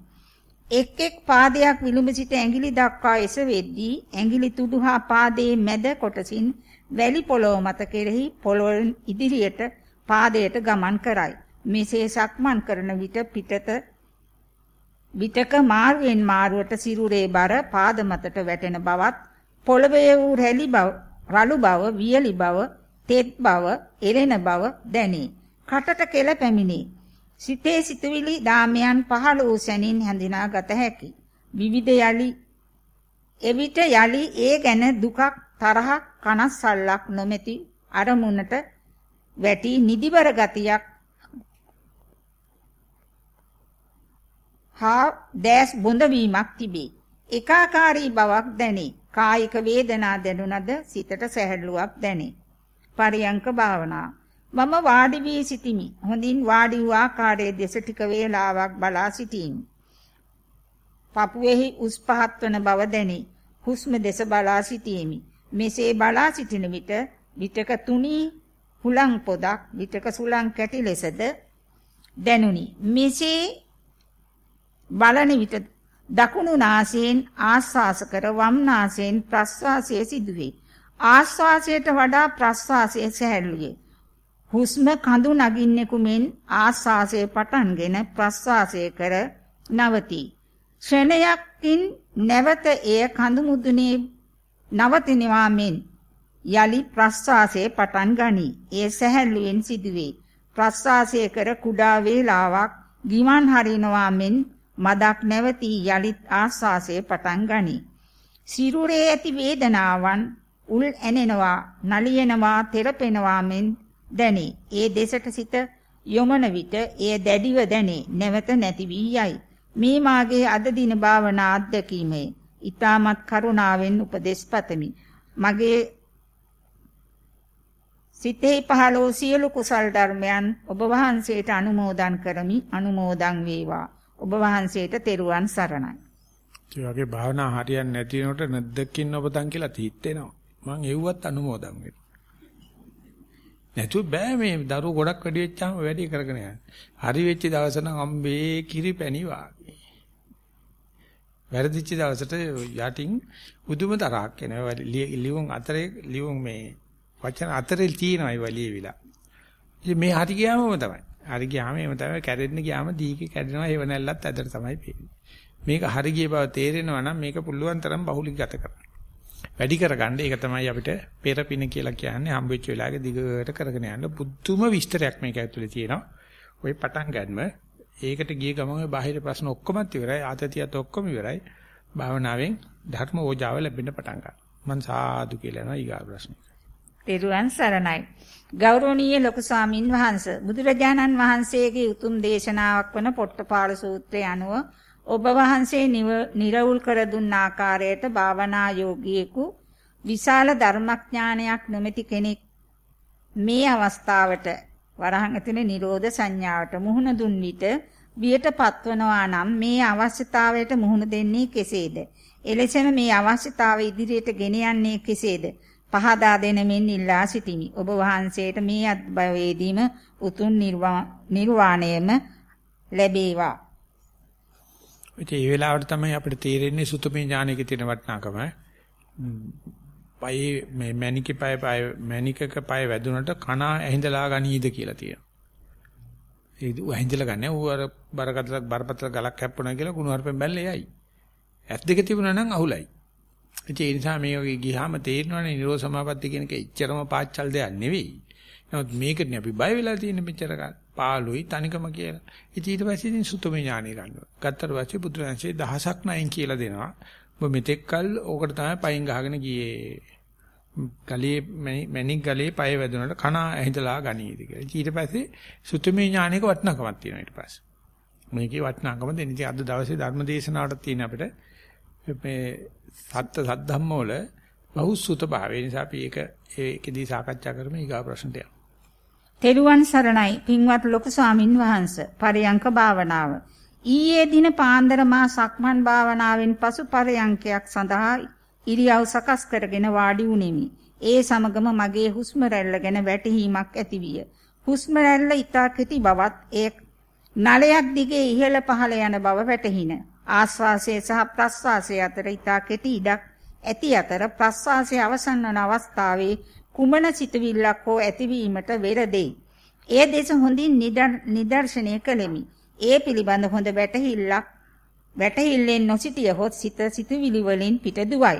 S2: එක් එක් පාදයක් විලුඹ සිට ඇඟිලි දක්වා එසවෙද්දී ඇඟිලි තුඩු හා පාදයේ මැද කොටසින් වැලි පොළොව මත කෙරෙහි පොළොවෙන් ඉදිරියට පාදයට ගමන් කරයි. මෙසේ සක්මන් කරන විට පිටත විටක මාරුවෙන් මාරුවට සිරුරේ බර පාද මතට වැටෙන බවත් පොළවේ වූ රැලි බව රළු බව වියලි බව තෙත් බව එරෙන බව දැනේ. කටට කෙල පැමිණේ. සිතේ සිතුවිලි දාමයන් පහළ වූ සැනින් හැඳිනා ගත හැකි. විවිධ යලි එවිට යලි ඒ ගැන දුකක් තරහක් කනස්සල්ලක් නොමැති අරමුණට වැටි නිදිවර ගතියක් හා දැස් බොඳ වීමක් තිබේ. ඒකාකාරී බවක් දැනේ. කායික වේදනා දැනුණද සිතට සැහැල්ලුවක් දැනේ. පරියංක භාවනා මම වාඩි වී සිටිමි. හොඳින් වාඩි වූ ආකාරයේ දෙස ටික වේලාවක් බලා සිටිමි. පපුවේහි උස් පහත් වන බව දැනේ. හුස්ම දෙස බලා සිටීමි. මෙසේ බලා සිටින විට විටක තුනී හුලං පොදක් විටක සුලං කැටි ලෙසද දැනුනි. මෙසේ බලන විට දකුණු නාසයෙන් ආස්වාස කර වම් නාසයෙන් ප්‍රස්වාසය සිදුවේ. ආස්වාසයට වඩා ප්‍රස්වාසය සැහැල්ලුවේ. හුස්ම කඳු නගින්නෙකු මෙන් ආස්වාසය පටන්ගෙන ප්‍රස්වාසය කර නවතී. ශ්‍රණයක්කින් නැවත එය කඳු මුදුනේ නවතිනවා මෙන් යලි ප්‍රස්වාසය පටන් ගනී. ඒ සැහැල්ලුවෙන් සිදුවේ. ප්‍රස්වාසය කර කුඩා වේලාවක් ගිමන් හරිනවා මෙන් මදක් නැවතී යලිත් ආස්වාසය පටන් ගනී. සිරුරේ ඇති වේදනාවන් උල් ඇනෙනවා, නලියනවා, තෙරපෙනවා මෙන් දැනේ. ඒ දෙසට සිත යොමන විට එය දැඩිව දැනේ. නැවත නැති වී යයි. මේ මාගේ අද දින භාවනා අත්දැකීමේ ඊටමත් කරුණාවෙන් උපදෙස් පතමි. මගේ සිතෙහි පහළ වූ සියලු කුසල් ධර්මයන් ඔබ වහන්සේට අනුමෝදන් කරමි අනුමෝදන් වේවා. ඔබ වහන්සේට තෙරුවන් සරණයි.
S1: ඒ වගේ භාවනා හරියන්නේ නැති වෙනකොට නැද්දකින් ඔබතන් කියලා තීත්වෙනවා. මං එව්වත් අනුමෝදන් වෙනවා. නැතු බෑ මේ දරුවෝ ගොඩක් වැඩි වෙච්චාම වැඩි කරගෙන යන්න. හරි වෙච්ච දවස නම් අම්බේ කිරි පැණි වාගේ. වැරදිච්ච දවසට යටින් උදුම තරහක් එනවා. ලියුම් අතරේ ලියුම් මේ වචන අතරේ තියෙනවා ඒ වලියවිලා. ඉතින් මේ හරි ගියාමම තමයි. හරි ගියාම එහෙම තමයි කැරෙන්න ගියාම දීකේ කැඩෙනවා ඒව නැල්ලත් ඇදට තමයි පේන්නේ. මේක හරි ගිය බව තේරෙනවා නම් මේක පුළුවන් තරම් බහුලීගත කරන්න. වැඩි කරගන්න ඒක තමයි අපිට පෙරපින කියලා කියන්නේ හම්බෙච්ච වෙලාවක දිගට කරගෙන යන්න පුදුම විස්තරයක් මේක ඇතුලේ තියෙනවා. ওই පටන් ගන්නම ඒකට ගිය ගමන් ඔය බාහිර ප්‍රශ්න ඔක්කොමත් ඉවරයි ආතතියත් ඔක්කොම ඉවරයි. භාවනාවෙන් ධර්ම ඕජාව ලැබෙන්න පටන් ගන්නවා. මං සාදු කියලා යනවා ඊගා ප්‍රශ්නේ.
S2: තෙරුවන් සරණයි. ගෞරවනීය ලොකු ස්වාමින් වහන්සේ බුදුරජාණන් වහන්සේගේ උතුම් දේශනාවක් වන පොට්ටපාල සූත්‍රය අනුව ඔබ වහන්සේ නිර්වුල් කර දුන්න ආකාරයට භාවනා යෝගියෙකු විශාල ධර්මඥානයක් නොමැති කෙනෙක් මේ අවස්ථාවට වරහන් ඇතුලේ නිරෝධ සංඥාවට මුහුණ දුන් විට බියට පත්වනවා නම් මේ අවශ්‍යතාවයට මුහුණ දෙන්නේ කෙසේද? එලෙසම මේ අවශ්‍යතාවය ඉදිරියට ගෙන යන්නේ කෙසේද? පහදා දෙන මෙන් ඉල්ලා සිටිමි. ඔබ වහන්සේට මේ අත්භවයේදීම උතුම් නිර්වාණයම ලැබේවා.
S1: ඒ වෙලාවට තමයි අපිට තේරෙන්නේ සුතමේ ඥානයේ තියෙන වටිනාකම. පයි මේ මැනිකේ පය පය මැනිකක පය වැදුනට කන ඇහිඳලා ගනීද කියලා තියෙනවා. ඒ ඌ ඇහිඳලා ගන්න ඌ අර බරකටල බරපතල ගලක් හැප්පුණා කියලා කුණු හarpen බැල්ලේ යයි. ඇස් දෙක තිබුණා නම් අහුලයි. ඒ නිසා මේ වගේ ගියාම තේරෙනවනේ නිරෝධ සමාපatti කියන එක එච්චරම පාච්චල් දෙයක් නෙවෙයි. නමුත් මේකනේ අපි බය වෙලා තියෙන මෙච්චර කාල. පාළුයි තනිකම කියලා. ඉතින් ඊට පස්සේ ඉතින් සුතමේ ඥානෙ ගන්නවා. ගත්තට පස්සේ බුදුරජාණන්සේ දහසක් නයින් කියලා දෙනවා. ඔබ මෙතෙක්කල් ඕකට තමයි පයින් ගහගෙන ගියේ. ගලේ මැණික් ගලේ පය වැදුනට කන ඇහිඳලා ගනීද කියලා. ඊට පස්සේ සුතමේ ඥානෙක වටිනාකමක් තියෙනවා ඊට පස්සේ. මේකේ වටිනාකම දෙන්නේ ඉතින් අද දවසේ ධර්ම දේශනාවට තියෙන අපිට මේ සත්‍ය සද්ධම්ම වල බහුසුත භාවය නිසා අපි ඒක ඒකෙදී සාකච්ඡා කරමු ඊගා ප්‍රශ්නට යමු.
S2: තෙරුවන් සරණයි පින්වත් ලොකු ස්වාමින් වහන්සේ පරයන්ක භාවනාව. ඊයේ දින පාන්දර මා සක්මන් භාවනාවෙන් පසු පරයන්කයක් සඳහා ඉරියව් සකස් කරගෙන වාඩි වුනිමි. ඒ සමගම මගේ හුස්ම රැල්ල ගැන වැටහීමක් ඇතිවිය. හුස්ම රැල්ල ඊතා කෙටි බවත් ඒ නලයක් දිගේ ඉහළ පහළ යන බව වැටහින. ආශ්වාසය සහ ප්‍රශ්වාසය අතර ඊතා කෙටි ඉඩක් ඇති අතර ප්‍රශ්වාසය අවසන් වන අවස්ථාවේ කුමන සිතුවිල්ලක් හෝ ඇතිවීමට වෙර දෙයි. ඒ දෙස හොඳින් නිදර්ශනය කළෙමි. ඒ පිළිබඳ හොඳ වැටහිල්ලක් වැටහිල්ලෙන් නොසිටියහොත් සිත සිතුවිලි වලින් පිට දුවයි.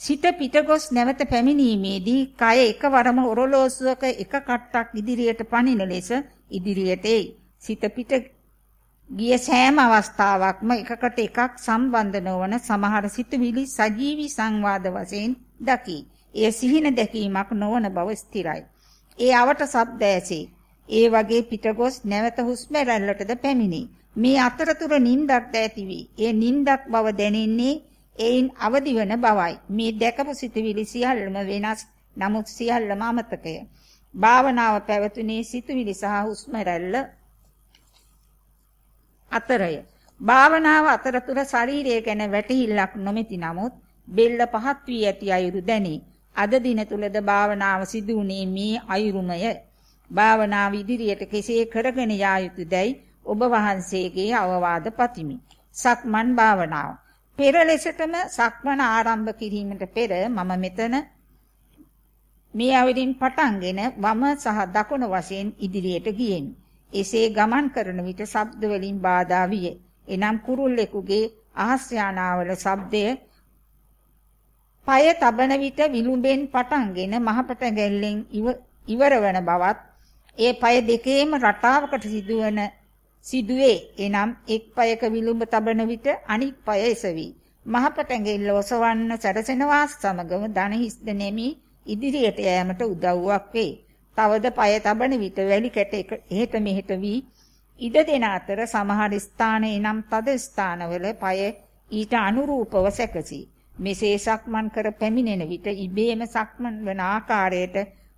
S2: සිත පිට ගොස් නැවත පැමිණීමේදී කය එකවරම ඔරලෝසුවක එක කට්ටක් ඉදිරියට පනින ලෙස ඉදිරියට එයි. සිත පිට ගිය සෑම අවස්ථාවකම එකකට එකක් සම්බන්ධ නොවන සමහර සිතුවිලි සජීවි සංවාද වශයෙන් දකි. එය සිහින දැකීමක් නොවන බව ස්ථිරයි. ඒ අවට ශබ්ද ඇසේ. ඒ වගේ පිටගොස් නැවත හුස්ම රැල්ලටද පැමිණේ. මේ අතරතුර නිින්දක් ඇතිවි. ඒ නිින්දක් බව දැනෙන්නේ එයින් අවදි වන බවයි. මේ දැකපු සිතුවිලි සියල්ලම වෙනස්. නමුත් සියල්ලම අමතකය. භාවනාව පැවතුනේ සිතුවිලි සහ හුස්ම රැල්ල අතරය. භාවනාව අතරතුර ශරීරය ගැන වැටහිල්ලක් නොමැති නමුත් බෙල්ල පහත් වී ඇති අයුරු දැනේ. අද දින තුලද භාවනාව සිදු වුණේ මේ අයුරුමය. භාවනාව ඉදිරියට කෙසේ කරගෙන යා යුතුදයි ඔබ වහන්සේගේ අවවාද පතිමි. සක්මන් භාවනාව. පෙර ලෙසටම සක්මන ආරම්භ කිරීමට පෙර මම මෙතන මේ අවදින් පටන්ගෙන වම සහ දකුණ වශයෙන් ඉදිරියට ගියෙමි. එසේ ගමන් කරන විට ශබ්ද වලින් බාධා විය. එනම් කුරුල්ලෙකුගේ අහස් යානාවල ශබ්දය পায় තබන විට විලුඹෙන් පටන්ගෙන මහපට ගැල්ලෙන් ඉවර වන බවත් ඒ পায় දෙකේම රටාවකට සිදුවන සිදුවේ. එනම් එක් পায়ක විලුඹ තබන විට අනිත් পায় එසවි. මහපට ගැල්ල ඔසවන්න සැරසෙනවා සමගම ධන හිස් දෙනෙමි ඉදිරියට යෑමට උදව්වක් වේ. තවද পায় තබන විට වැලි කැට එහෙත මෙහෙත වී ඉඩ දෙන අතර සමහර ස්ථාන එනම් තද ස්ථානවල পায় ඊට අනුරූපව සැකසී. මෙසේ සක්මන් කර පැමිණෙන විට ඉබේම සක්මන් වන ආකාරයට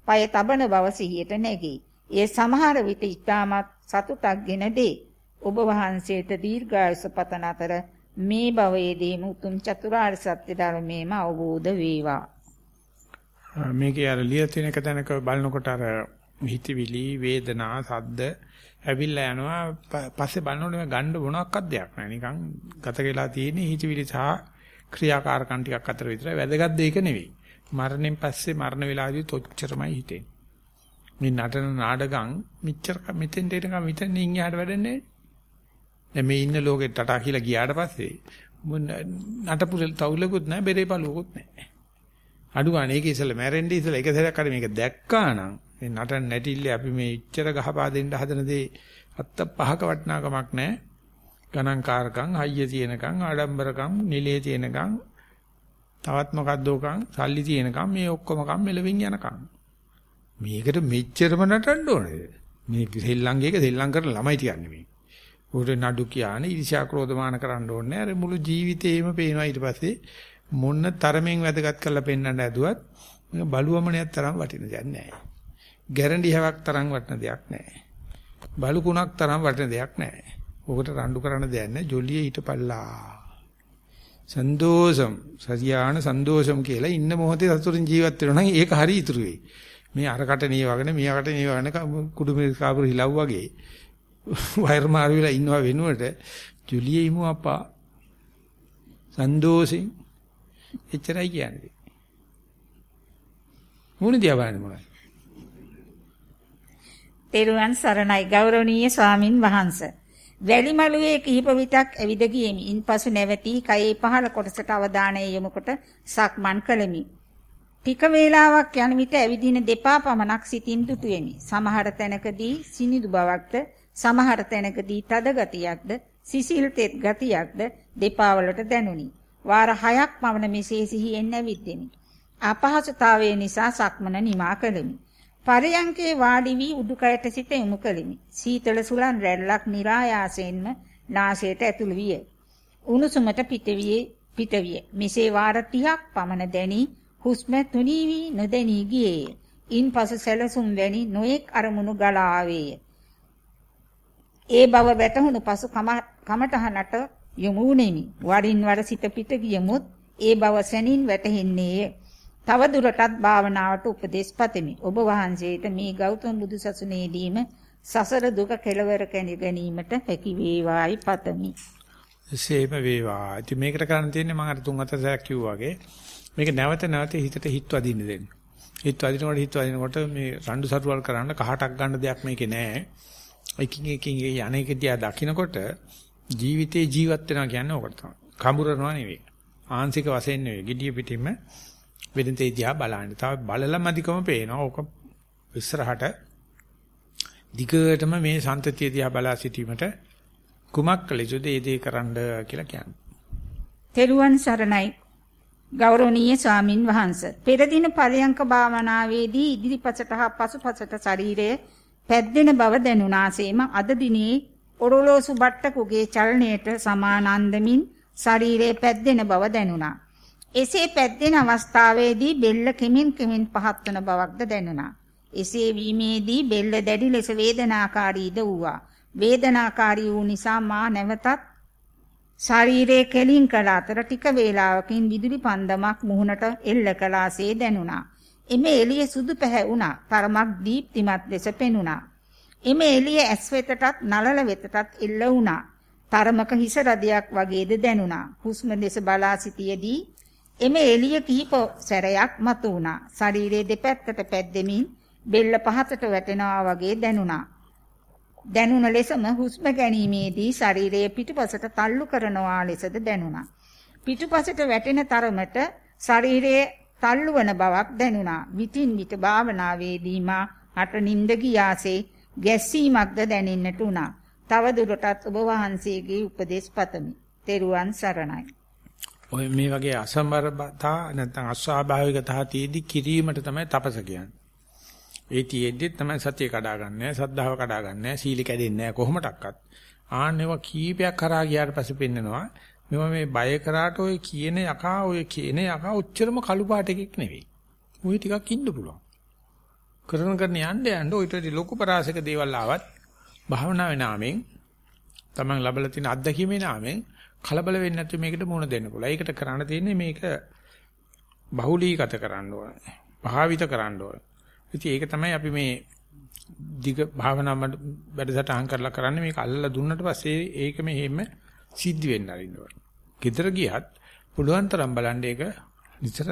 S2: পায় තබන බව සිහියට නැගී. ඒ සමහර විට ඊටමත් සතුටක්ගෙන දේ. ඔබ වහන්සේට දීර්ඝායුෂ පතන අතර මේ භවයේදීම උතුම් චතුරාර්ය සත්‍ය ධර්මයේම අවබෝධ වේවා.
S1: මේකේ අර ලියලා තියෙන එක දැනක බලනකොට අර හිතවිලි වේදනා සද්ද ඇවිල්ලා යනවා. පස්සේ බලනකොට මේ ගන්න මොනක්වත් දෙයක් නැහැ නිකන් ගත වෙලා තියෙන හිතවිලි සහ ක්‍රියාකාරකම් ටිකක් අතර විතරයි. වැදගත් දෙයක නෙවෙයි. මරණයෙන් පස්සේ මරණ වෙලාවේදී තොච්චරමයි හිතෙන්නේ මේ නටන නාඩගම් මෙච්චර මෙතෙන් දෙනකම් මෙතන ඉන්නහට වැඩන්නේ දැන් මේ ඉන්න ලෝකෙ ටටා කියලා ගියාට පස්සේ නටපු තවුලකුත් නැහැ බෙරේ පළුවකුත් නැහැ අඩු ගන්න ඒක ඉස්සෙල්ලා මැරෙන්නේ ඉස්සෙල්ලා එක සැරයක් හරි මේක දැක්කා නම් මේ නටන නැටිල්ල අපි මේ ඉච්චර ගහපා දෙන්න හදන දේ අත්ත පහක වටිනාකමක් නැහැ. ගණන්කාරකම්, හයිය තියෙනකම්, ආඩම්බරකම්, නිලයේ තියෙනකම්, තවත් මොකද්දෝකම්, සල්ලි තියෙනකම් මේ ඔක්කොම කම් මෙලවින් යනකම්. මේකට මෙච්චරම නටන්න ඕනේ. මේ සෙල්ලංගේක සෙල්ලම් කරන ළමයි තියන්නේ මේ. උඩ නඩු කියන්නේ ඊර්ෂ්‍යා ක්‍රෝධමාන කරන්න ඕනේ. අර මුළු ජීවිතේම පේනවා ඊට පස්සේ මොන තරමෙන් වැදගත් කරලා පෙන්වන්න ඇදුවත් බලුවමනයක් තරම් වටින දෙයක් නැහැ. ගැරන්ටි හැවක් තරම් වටින දෙයක් නැහැ. බලුකුණක් තරම් වටින දෙයක් නැහැ. ඕකට රණ්ඩු කරන්න දෙයක් නැහැ. ජොලියේ හිටපල්ලා. සන්දෝෂම් සතියාන සන්දෝෂම් කියලා ඉන්න මොහොතේ සතුටින් ජීවත් වෙනවා නම් ඒක හරි ඉතුරු වෙයි. මේ අරකට නියවගෙන මියාකට නියවගෙන කුඩු මිරිස් කාපුර හිලව් වගේ වයර් මාරු වෙලා ඉන්නව වෙනුවට ජොලියේ ඉමු අපා සන්දෝෂෙන් එච්චරයි කියන්නේ. මොන දියා බලන්නේ මොකක්ද?
S2: තෙරුවන් සරණයි ගෞරවනීය ස්වාමින් වහන්සේ. වැලිමලුවේ කිහිප විටක් ඇවිද ගියෙමි. ඉන්පසු නැවතී කයේ පහළ කොටසට අවධානය යොමු කොට සක්මන් කළෙමි. ටික වේලාවක් යන විට ඇවිදින දෙපා පමණක් සිතින් දුටුවෙමි. සමහර තැනකදී සිනිදු බවක්ද, සමහර තැනකදී තද ගතියක්ද, සිසිල් තෙත් ගතියක්ද දෙපා වලට දැනුනි. වාර 6ක් පමණ මෙසේ සිහියෙන් ඇවිද්දෙමි. අපහසුතාවය නිසා සක්මන නිමා කළෙමි. පරයන්කේ වාඩි වී උඩුකයට සිට යොමු කළෙමි. සීතල සුලන් රැල්ලක් નિરાයාසයෙන්ම නාසයට ඇතුළු විය. උණුසුමට පිටවියේ පිටවිය. මෙසේ වාර 30ක් පමණ දැනි හුස්ම තුනී වී නොදැනී ගියේය. ඉන්පසු සැලසුම් වැනි නොඑක් අරමුණු ගලා ආවේය. ඒ බව වැටහුණු පසු කමටහනට යොමු වුනේමි. වරින් වර සිත පිට ගියමුත් ඒ බව සැනින් වැටහෙන්නේය. තව දුරටත් භාවනාවට උපදෙස් පතමි. ඔබ වහන්සේට මේ ගෞතම බුදු සසුනේදීම සසර දුක කෙලවර ගැනීමට හැකි වේවායි පතමි.
S1: සේම වේවා. ඉතින් මේකට කරන්න තියෙන්නේ මම අර තුන් හතර සැරයක් කිව්වා වගේ මේක නැවත නැවත හිතට හිත වදින්න දෙන්න. හිත වදිනකොට හිත වදිනකොට මේ රණ්ඩු සරුවල් කරන්න කහටක් ගන්න දෙයක් මේකේ නැහැ. එකින් එකින් යන්නේක දිහා දකින්නකොට ජීවිතේ ජීවත් වෙනවා කියන්නේ ඕකට තමයි. කඹරනවා නෙවෙයි. ආංශික වශයෙන් නෙවෙයි. gediya pitima වෙනතේ දිහා බලන්න. තව බලලා මදිකම පේනවා. ඕක ඉස්සරහට දිගටම මේ සන්තතිය දිහා බලා සිටීමට කුමක් කළ යුතුද ඒ දේ කරන්න කියලා කියන්නේ.
S2: තෙරුවන් සරණයි. ගෞරවනීය ස්වාමින් වහන්සේ. පෙර දින පරයන්ක භාවනාවේදී ඉදිරිපසට හා පසුපසට ශරීරයේ පැද්දෙන බව දැනුණාseම අද දිනේ ඔරලෝසු බට්ටකුගේ චලනයට සමානන්දමින් ශරීරයේ පැද්දෙන බව දැනුණා. එසේ පැද්දෙන අවස්ථාවේදී බෙල්ල කෙමින් කෙමින් පහත් වන බවක්ද දැනුණා. එසේ වීමේදී බෙල්ල දැඩි ලෙස වේදනාකාරීද වූවා. වේදනාකාරී වූ නිසා මා නැවතත් ශරීරයේ කෙලින් කළ අතර ටික වේලාවකින් විදුලි පන්දමක් මුහුණට එල්ල කළාසේ දැනුණා. එමෙ එළිය සුදු පැහැුණා. තරමක් දීප්තිමත් ලෙස පෙනුණා. එමෙ එළිය ඇස් වෙතටත් නලල වෙතටත් එල්ල වුණා. තරමක හිස රදයක් වගේද දැනුණා. හුස්ම දෙස බලා සිටියේදී එමෙ එළිය කිහිප සැරයක් මතු වුණා. ශරීරයේ දෙපැත්තට පැද්දෙමින් බෙල්ල පහතට වැටෙනවා වගේ දැනුණා. දැනුණ ලෙසම හුස්ම ගැනීමේදී ශරීරයේ පිටුපසට තල්ලු කරනවා ලෙසද දැනුණා. පිටුපසට වැටෙන තරමට ශරීරයේ තල්ලු වන බවක් දැනුණා. විටින් විට භාවනාවේදී මා හට නිින්ද ගියාසේ ගැස්සීමක්ද දැනෙන්නට උනා. තව දුරටත් ඔබ වහන්සේගේ උපදෙස් පතමි. තෙරුවන් සරණයි.
S1: ඔය මේ වගේ අසම්බරතා නැත්නම් අස්වාභාවිකතා තියේදී කිරීමට තමයි තපස කියන්නේ. ඒ තියේදී තමයි සතිය කඩාගන්නේ, සද්ධාව කඩාගන්නේ, සීල කැඩෙන්නේ නැහැ කොහොමඩක්වත්. ආන්නේව කීපයක් කරා ගියාට පස්සේ පෙන්නනවා මෙව මේ බය කරාට ඔය කියන යකා ඔය කියන යකා උච්චරම කළු පාට එකෙක් නෙවෙයි. ওই ටිකක් ඉන්න පුළුවන්. කරන කරන යන්න යන්න ඔයිට ලොකු පරාසක දේවල් ආවත් භාවනාවේ නාමයෙන් තමන් ලබලා තියෙන අත්දැකීමේ නාමයෙන් කලබල වෙන්නේ නැතුව මේකට මුහුණ දෙන්න පුළුවන්. ඒකට කරන්න තියෙන්නේ මේක බහුලීගත කරන්න ඕනේ. භාවිත කරන්න ඕනේ. ඉතින් ඒක තමයි අපි මේ දිග භාවනා වැඩසටහන් කරලා කරන්නේ මේක අල්ලලා දුන්නට පස්සේ ඒක මෙහෙම සිද්ධ වෙන්න අරින්න ඕනේ. ගෙදර ගියත් පුළුවන් තරම් බලන්න ඒක නිතර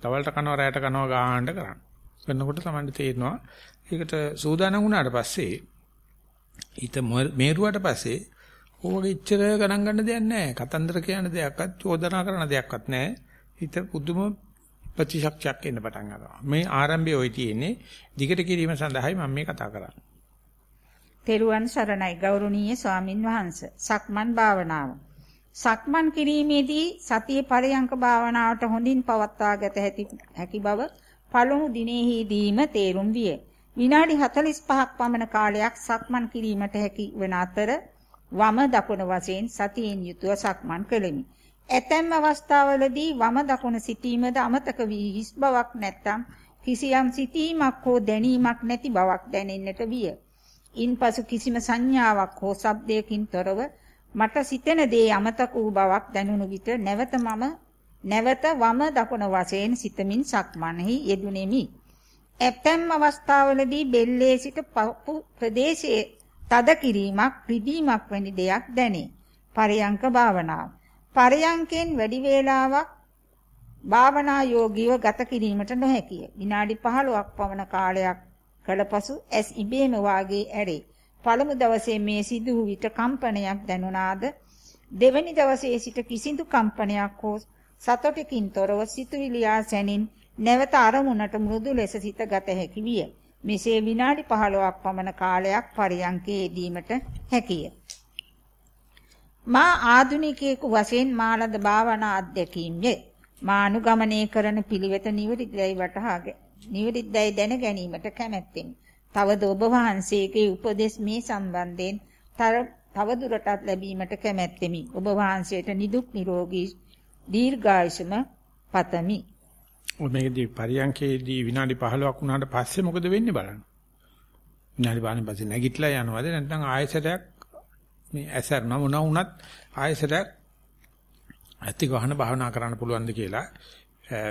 S1: තවලට කනවා රැයට කනවා ගාහන්න කරන්න. කරනකොට තමයි තේරෙනවා ඒකට සූදානම් වුණාට පස්සේ ඊට මේරුවට පස්සේ ඕවගේ ඉච්චර ගණන් ගන්න දෙයක් නැහැ. කතන්දර කියන දෙයක්වත් චෝදනා කරන දෙයක්වත් නැහැ. හිත පුදුම ප්‍රතිශක්තියක් එන්න පටන් ගන්නවා. මේ ආරම්භයේ ওই තියෙන්නේ දිගට කිරීම සඳහායි මම මේ කතා කරන්නේ.
S2: තෙරුවන් සරණයි ගෞරවනීය ස්වාමින් වහන්සේ. සක්මන් භාවනාව. සක්මන් කිරීමේදී සතිය පරයන්ක භාවනාවට හොඳින් පවත්වාගත හැකි බව පළමු දිනෙහිදීම තේරුම් විය. විනාඩි 45ක් පමණ කාලයක් සක්මන් කිරීමට හැකි වන අතර වම දකුණ වශයෙන් සතියෙන් යුතුව සක්මන් කළෙමි. ඇතැම් අවස්ථාවලදී වම දකුණ සිටීමද අමතක වී හිස් බවක් නැත්නම් කිසියම් සිටීමක් හෝ දැනීමක් නැති බවක් දැනෙන්නට විය. ඉන්පසු කිසිම සංඥාවක් හෝ ශබ්දයකින් තොරව මට සිතෙන දේ අමතක වූ බවක් දැනුණු විට නැවත මම නැවත වම දකුණ වශයෙන් සිතමින් සක්මන්හි යෙදුණෙමි. ඇතැම් අවස්ථාවලදී බෙල්ලේ සිට පපු ප්‍රදේශයේ තද කිරීමක්, රිදීමක් වැනි දෙයක් දැනේ. පරයන්ක භාවනාව පරයන්කෙන් වැඩි වේලාවක් භාවනා යෝගීව ගත කිරීමට නොහැකිය. විනාඩි 15ක් පමණ කාලයක් කළපසු ඇස් ඉබේම වාගේ ඇරේ. පළමු දවසේ මේ සිදු වූ විට කම්පනයක් දැනුණාද දෙවැනි දවසේ සිට කිසිදු කම්පනයක් හෝ සතොටකින් තොරව සිතුවිලි ආසැනින් නැවත අරමුණට මෘදු ලෙස සිත ගත හැකි විය. මෙසේ විනාඩි 15ක් පමණ කාලයක් පරියන්කේ යෙදීමට හැකිය. මා ආධුනිකයෙකු වශයෙන් මාලද භාවනා අධ්‍යක්ීම්ය. මා අනුගමනය කරන පිළිවෙත නිවැරදියි වටහාග. නිවැරදියි දැන ගැනීමට කැමැත්තෙමි. තවද ඔබ වහන්සේගේ උපදෙස් මේ සම්බන්ධයෙන් තව දුරටත් ලැබීමට කැමැත්තෙමි. ඔබ වහන්සේට නිදුක් නිරෝගී දීර්ඝායුෂම පතමි.
S1: ඔය මේකදී පරියන්කේදී විනාඩි 15ක් වුණාට පස්සේ මොකද වෙන්නේ බලන්න. විනාඩි 15 පස්සේ නැගිටලා යනවාද නැත්නම් ආයෙසරයක් මේ ඇසරන මොන වුණත් ආයෙසරයක් ඇත්ති ගහන භාවනා කරන්න පුළුවන්ද කියලා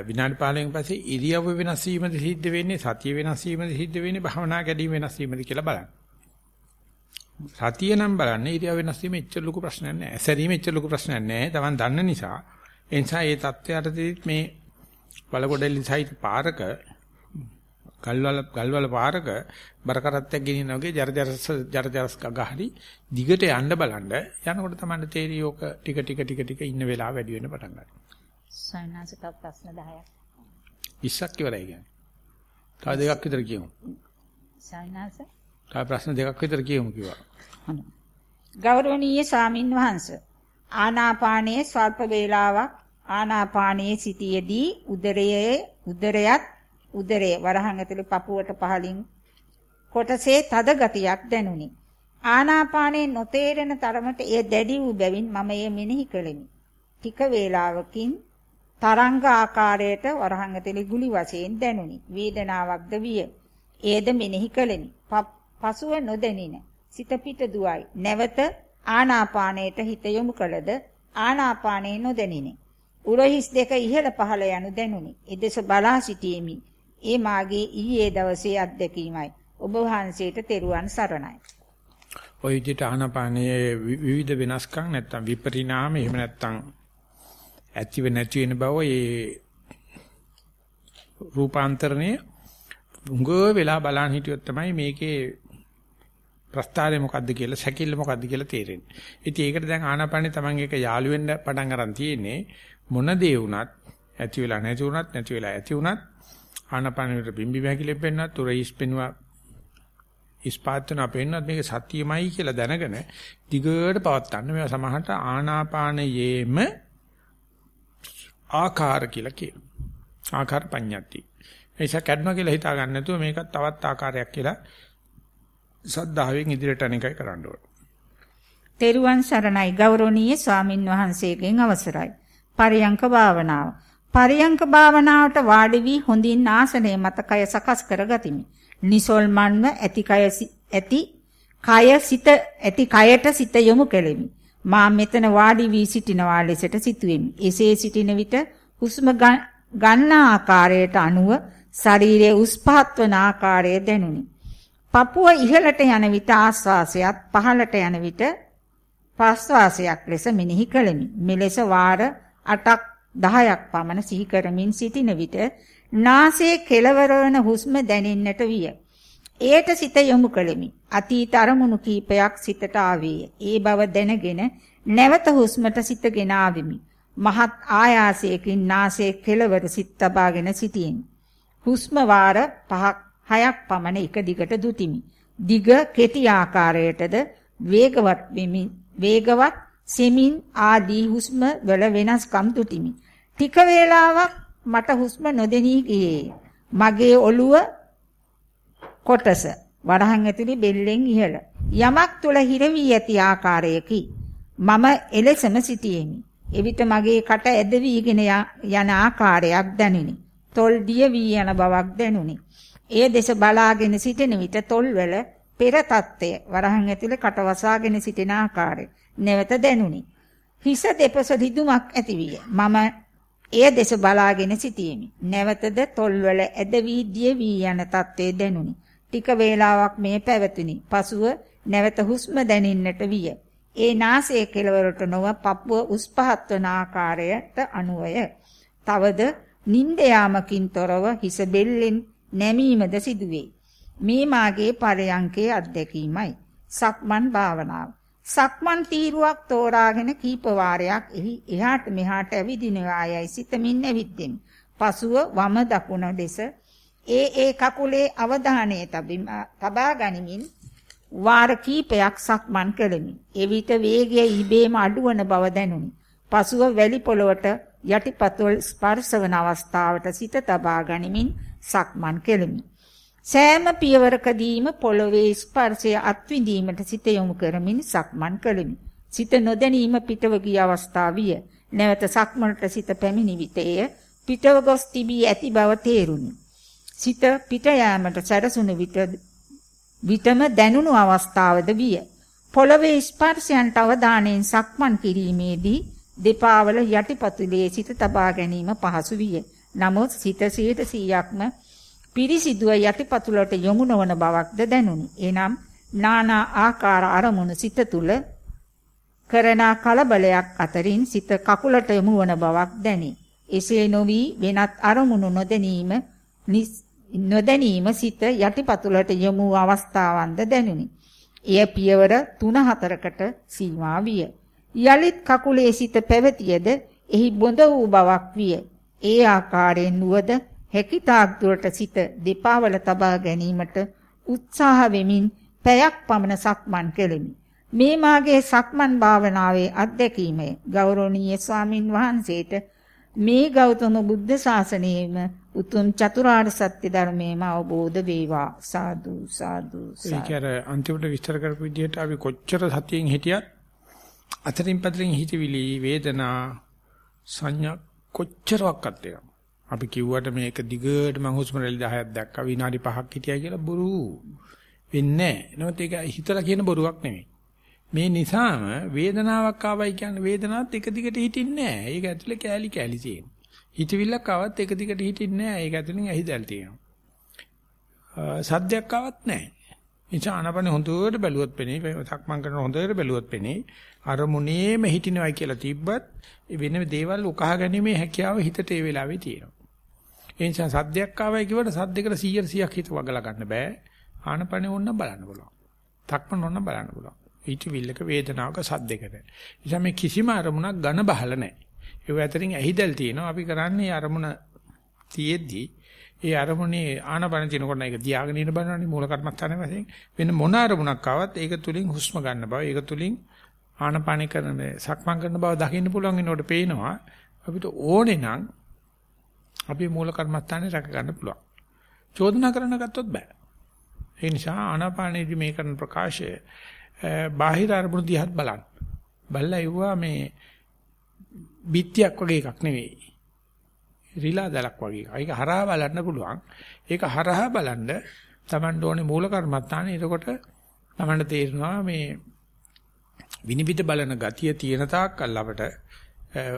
S1: විනාඩි 15න් පස්සේ ඉරියව්ව වෙනස් වීමද සිද්ධ වෙන්නේ සතිය වෙනස් වීමද සිද්ධ වෙන්නේ භාවනා කැඩීම වෙනස් වීමද කියලා බලන්න. සතිය නම් බලන්න ඉරියව් වෙනස් වීම එච්චර ලොකු ප්‍රශ්නයක් නෑ. ඇසරීම එච්චර ලොකු ප්‍රශ්නයක් නෑ. Taman දන්න නිසා. ඒ නිසා මේ தත්ත්වයටදී මේ බලකොඩෙලි සහිත පාරක ගල්වල ගල්වල පාරක බර කරත්තයක් ගෙනියන වගේ ජර ජරස් ජර ජරස් ගහරි දිගට යන්න බලන්න යනකොට තමයි තේරි ඕක ටික ටික ටික ටික ඉන්න වෙලාව වැඩි වෙන්න පටන් ගන්නවා.
S2: සයන්නාසික ප්‍රශ්න 10ක්.
S1: 20ක් ඉවරයි කියන්නේ. තව දෙකක් විතර කියමු.
S2: සයන්නාස.
S1: තව ප්‍රශ්න දෙකක් විතර කියමු කිව්වා.
S2: ගෞරවනීය සාමින් වහන්සේ ආනාපානයේ ස්වල්ප වේලාවක් ආනාපානයේ සිටියේදී උදරයේ උදරයත් උදරයේ වරහන් ඇතුලේ පපුවට පහලින් කොටසේ තද ගතියක් දැනුනි. ආනාපානයේ නොතේරෙන තරමට එය දැඩි වූ බැවින් මම එය මෙනෙහි කළෙමි. ටික වේලාවකින් තරංග ආකාරයට වරහන් ඇතුලේ ගුලි වශයෙන් දැනුනි. වේදනාවක්ද විය. එයද මෙනෙහි කළෙමි. පසුව නොදැනින. සිත පිට දුවයි. නැවත ආනාපානයට හිත යොමු කළද ආනාපානයේ නොදැනිනේ. උරහිස් දෙක ඉහළ පහළ යනු දැනුනි. එදෙස බලා සිටීමේ ඒ මාගේ ඊයේ දවසේ අත්දැකීමයි. ඔබ වහන්සේට තෙරුවන් සරණයි.
S1: ඔය විදිහට ආනාපානයේ විවිධ වෙනස්කම් නැත්තම් විපරිණාම එහෙම නැත්තම් ඇතිව නැති වෙන බව ඒ රූපාන්තරණය උඟ වෙලා බලන් හිටියොත් තමයි මේකේ ප්‍රස්තාරය මොකද්ද කියලා සැකිල්ල මොකද්ද කියලා තේරෙන්නේ. ඉතින් ඒකට දැන් ආනාපානේ Taman එක යාළු වෙන්න පටන් අරන් තියෙන්නේ මොන දේ වුණත් ඇති වෙලා නැති වුණත් නැති වෙලා ඇති වුණත් ආනපනෙට බිම්බි වැකිලෙන් පෙන්නත් තුර ඉස්පෙනුවා ඉස්පාත්න අපෙන්නත් මේක සත්‍යමයි කියලා දැනගෙන දිගට පවත් ගන්න මේවා සමහරට ආනාපානයේම ආකාර කියලා කියනවා. ආකාර පඤ්ඤාති. ඒස කැඩනවා කියලා හිතා ගන්න නැතුව මේක තවත් ආකාරයක් කියලා සද්ධාවෙන් ඉදිරියට අනේකයි කරන්න ඕනේ.
S2: තෙරුවන් සරණයි ගෞරවනීය ස්වාමින් වහන්සේගෙන් අවසරයි. පරියංක භාවනාව පරියංක භාවනාවට වාඩි වී හොඳින් ආසනයේ මත කය සකස් කරගතිමි. නිසල්මන්ව ඇති කය ඇති කය සිත ඇති කයට සිත යොමු කෙලෙමි. මා මෙතන වාඩි වී සිටිනවා ලෙසට සිතුවෙමි. එසේ සිටින විට හුස්ම ගන්න ආකාරයට අනුව ශරීරයේ උස් පහත් වන ආකාරය දැනුනි. පපුව ඉහළට යන විට ආස්වාසයත් පහළට යන විට ප්‍රස්වාසයක් ලෙස මෙනෙහි කළෙමි. මෙලෙස වාර 8ක් 10ක් පමණ සිහි කරමින් සිටින විට නාසයේ කෙළවර වන හුස්ම දැනෙන්නට විය. ඒට සිත යොමු කළෙමි. අතීත අරමුණු කීපයක් සිතට ආවේය. ඒ බව දැනගෙන නැවත හුස්මට සිතගෙන ආවෙමි. මහත් ආයාසයකින් නාසයේ කෙළවර සිත් තබාගෙන සිටියෙමි. හුස්ම වාර 5ක් 6ක් පමණ එක දිගට දුතිමි. දිග කෙටි ආකාරයටද වේගවත් වෙමි. වේගවත් සෙමින් ආදී හුස්ම වල වෙනස්කම් දුතිමි. ටික වේලාවක් මට හුස්ම නොදෙනී ගියේ. මගේ ඔළුව කොටස වරහන් ඇතුලේ බෙල්ලෙන් ඉහළ යමක් තුල හිර වී ඇති ආකාරයකි. මම එලෙසම සිටියෙමි. එවිට මගේ කට ඇද වීගෙන යන ආකාරයක් දැනිනි. තොල් දිය වී යන බවක් දැනුනි. ඒ දෙස බලාගෙන සිටින විට තොල්වල පෙර తත්වය වරහන් ඇතුලේ කට වසාගෙන සිටින ආකාරය නැවත දැනුනි. හිස දෙපස රිදුමක් ඇති විය. මම එය දෙස බලාගෙන සිටියෙමි. නැවතද තොල්වල ඇද වී දිය වී යන తත්වය දැනුනි. ටික වේලාවක් මේ පැවතුනි. පසුව නැවත හුස්ම දැනෙන්නට විය. ඒ නාසයේ කෙළවරට නොව පපුව උස් පහත් වන ආකාරයට අනුවය. තවද නිින්ද යාමකින් තොරව හිස බෙල්ලෙන් නැමීමද සිදුවේ. මේ මාගේ පරයන්කේ අත්දැකීමයි. සක්මන් භාවනාව. සක්මන් තීරුවක් තෝරාගෙන කීප වාරයක් එහි එහාට මෙහාට ඇවිදිනවායයි සිතමින් ඇවිද්දෙමි. පසුව වම දකුණ දෙස ඒ ඒ කකුලේ අවධානය තබා ගනිමින් වාර කීපයක් සක්මන් කළෙමි. එවිට වේගය ඉබේම අඩුවන බව දැනුනි. පසුව වැලි පොළවට යටිපතුල් ස්පර්ශවන අවස්ථාවට සිත තබා ගනිමින් සක්මන් කෙලිමි. සෑම පියවරකදීම පොළවේ ස්පර්ශය අත්විඳීමට සිත යොමු කරමින් සක්මන් කෙලිමි. සිත නොදැනීම පිටව ගිය අවස්ථාවිය. නැවත සක්මනට සිත පැමිණි විට එය පිටව ගොස් තිබී ඇති බව තේරුණි. සිත පිට යාමට සැරසුණු විට විතම දැනුණු අවස්ථාවද විය. පොළවේ ස්පර්ශයන්ට අවධානයෙන් සක්මන් කිරීමේදී දෙපාවල යටිපතුලේ සිත තබා ගැනීම පහසු විය. නමුත් සිත 100%ක්ම පිරිසිදුව යටිපතුලට යොමු නොවන බවක්ද දැනුනි. එනම් නානා ආකාර අරමුණු සිත තුල කරන කලබලයක් අතරින් සිත කකුලට යොමු වන බවක් දැනේ. එසේ නොවි වෙනත් අරමුණු නොදැනීම නොදැනීම සිත යටිපතුලට යොමු අවස්ථාවන්ද දැනුනි. එය පියවර 3-4කට සීමා විය. යලිත් කකුලේ සිට පැවතියද එහි බොඳ වූ බවක් විය. ඒ ආකාරයෙන් නුවද හැකිතාක් දුරට සිට දෙපා වල තබා ගැනීමට උත්සාහ වෙමින් පැයක් පමණ සක්මන් කෙලිමි. මේ මාගේ සක්මන් භාවනාවේ අත්දැකීමය. ගෞරවනීය ස්වාමින් වහන්සේට මේ ගෞතම බුද්ධ ශාසනයේම උතුම් චතුරාර්ය සත්‍ය ධර්මයේම අවබෝධ වේවා සාදු සාදු
S1: සාදු. ඒක අර අන්තිමට විස්තර කරපු විදිහට අපි කොච්චර සතියෙන් හිටියත් අතරින් පැතරින් හිතවිලි වේදනා සංඥා කොච්චරක්වත් එක. අපි කිව්වට මේක දිගට මං හුස්ම රැලි 10ක් දැක්කා විනාඩි 5ක් හිටියා කියලා බොරු වෙන්නේ නැහැ. නමුත් ඒක හිතලා කියන බොරුවක් නෙමෙයි. මේ නිසාම වේදනාවක් ආවයි කියන්නේ වේදනාවත් එක දිගට හිටින්නේ නැහැ. ඒක ඇතුලේ කෑලි කෑලි තියෙනවා. හිතවිල්ලක් ආවත් එක දිගට හිටින්නේ නැහැ. ඒක ඇතුලෙන් ඇහිදල් තියෙනවා. සද්දයක් ආවත් නැහැ. එනිසා ආනපන හොඳට බැලුවොත් පෙනේ, සක්මන් කරන හොඳට බැලුවොත් පෙනේ. අරමුණේම හිටිනවයි කියලා තිබ්බත් වෙන දේවල් උකහා ගැනීමේ හැකියාව හිතට ඒ වෙලාවේ තියෙනවා. ඒ නිසා සද්දයක් ආවයි කිව්වට සද්දයකට 100 100ක් හිත වගලා ගන්න බෑ. ආනපනේ ඕන්න බලන්න පුළුවන්. තක්මන ඕන්න බලන්න පුළුවන්. හිතවිල්ලක වේදනාවක සද්දයකට. නිසා මේ කිසිම අරමුණක් ඝන බහල නැහැ. ඒ අතරින් ඇහිදල් තියෙනවා. අපි කරන්නේ අරමුණ තියෙද්දි ඒ අරමුණේ ආනපන තිනකොට ඒක තියාගෙන ඉන්න බලනවානේ මූල කර්මස්ථානයේ වශයෙන් වෙන මොන අරමුණක් ආවත් ඒක තුලින් හුස්ම ගන්න බව ඒක තුලින් ආනපාන කරන සක්මන් කරන බව දකින්න පුළුවන් වෙනකොට පේනවා අපිට ඕනේ නම් අපි මූල කර්මස්ථානේ රැක ගන්න පුළුවන්. චෝදනා කරන්න ගත්තොත් බෑ. ඒ නිසා ආනාපානයේදී මේ කරන ප්‍රකාශය බාහිර අරමුණු දිහත් බලන්න. බලලා ඉවුවා මේ බිත්තියක් වගේ එකක් නෙවෙයි. රිලා දැලක් වගේ. ඒක හරහා බලන්න පුළුවන්. ඒක හරහා බලන්න Taman ඕනේ මූල කර්මත්තානේ. එතකොට Tamanට තේරෙනවා මේ විනිවිද බලන ගතිය තියෙන තාක්කල් අපට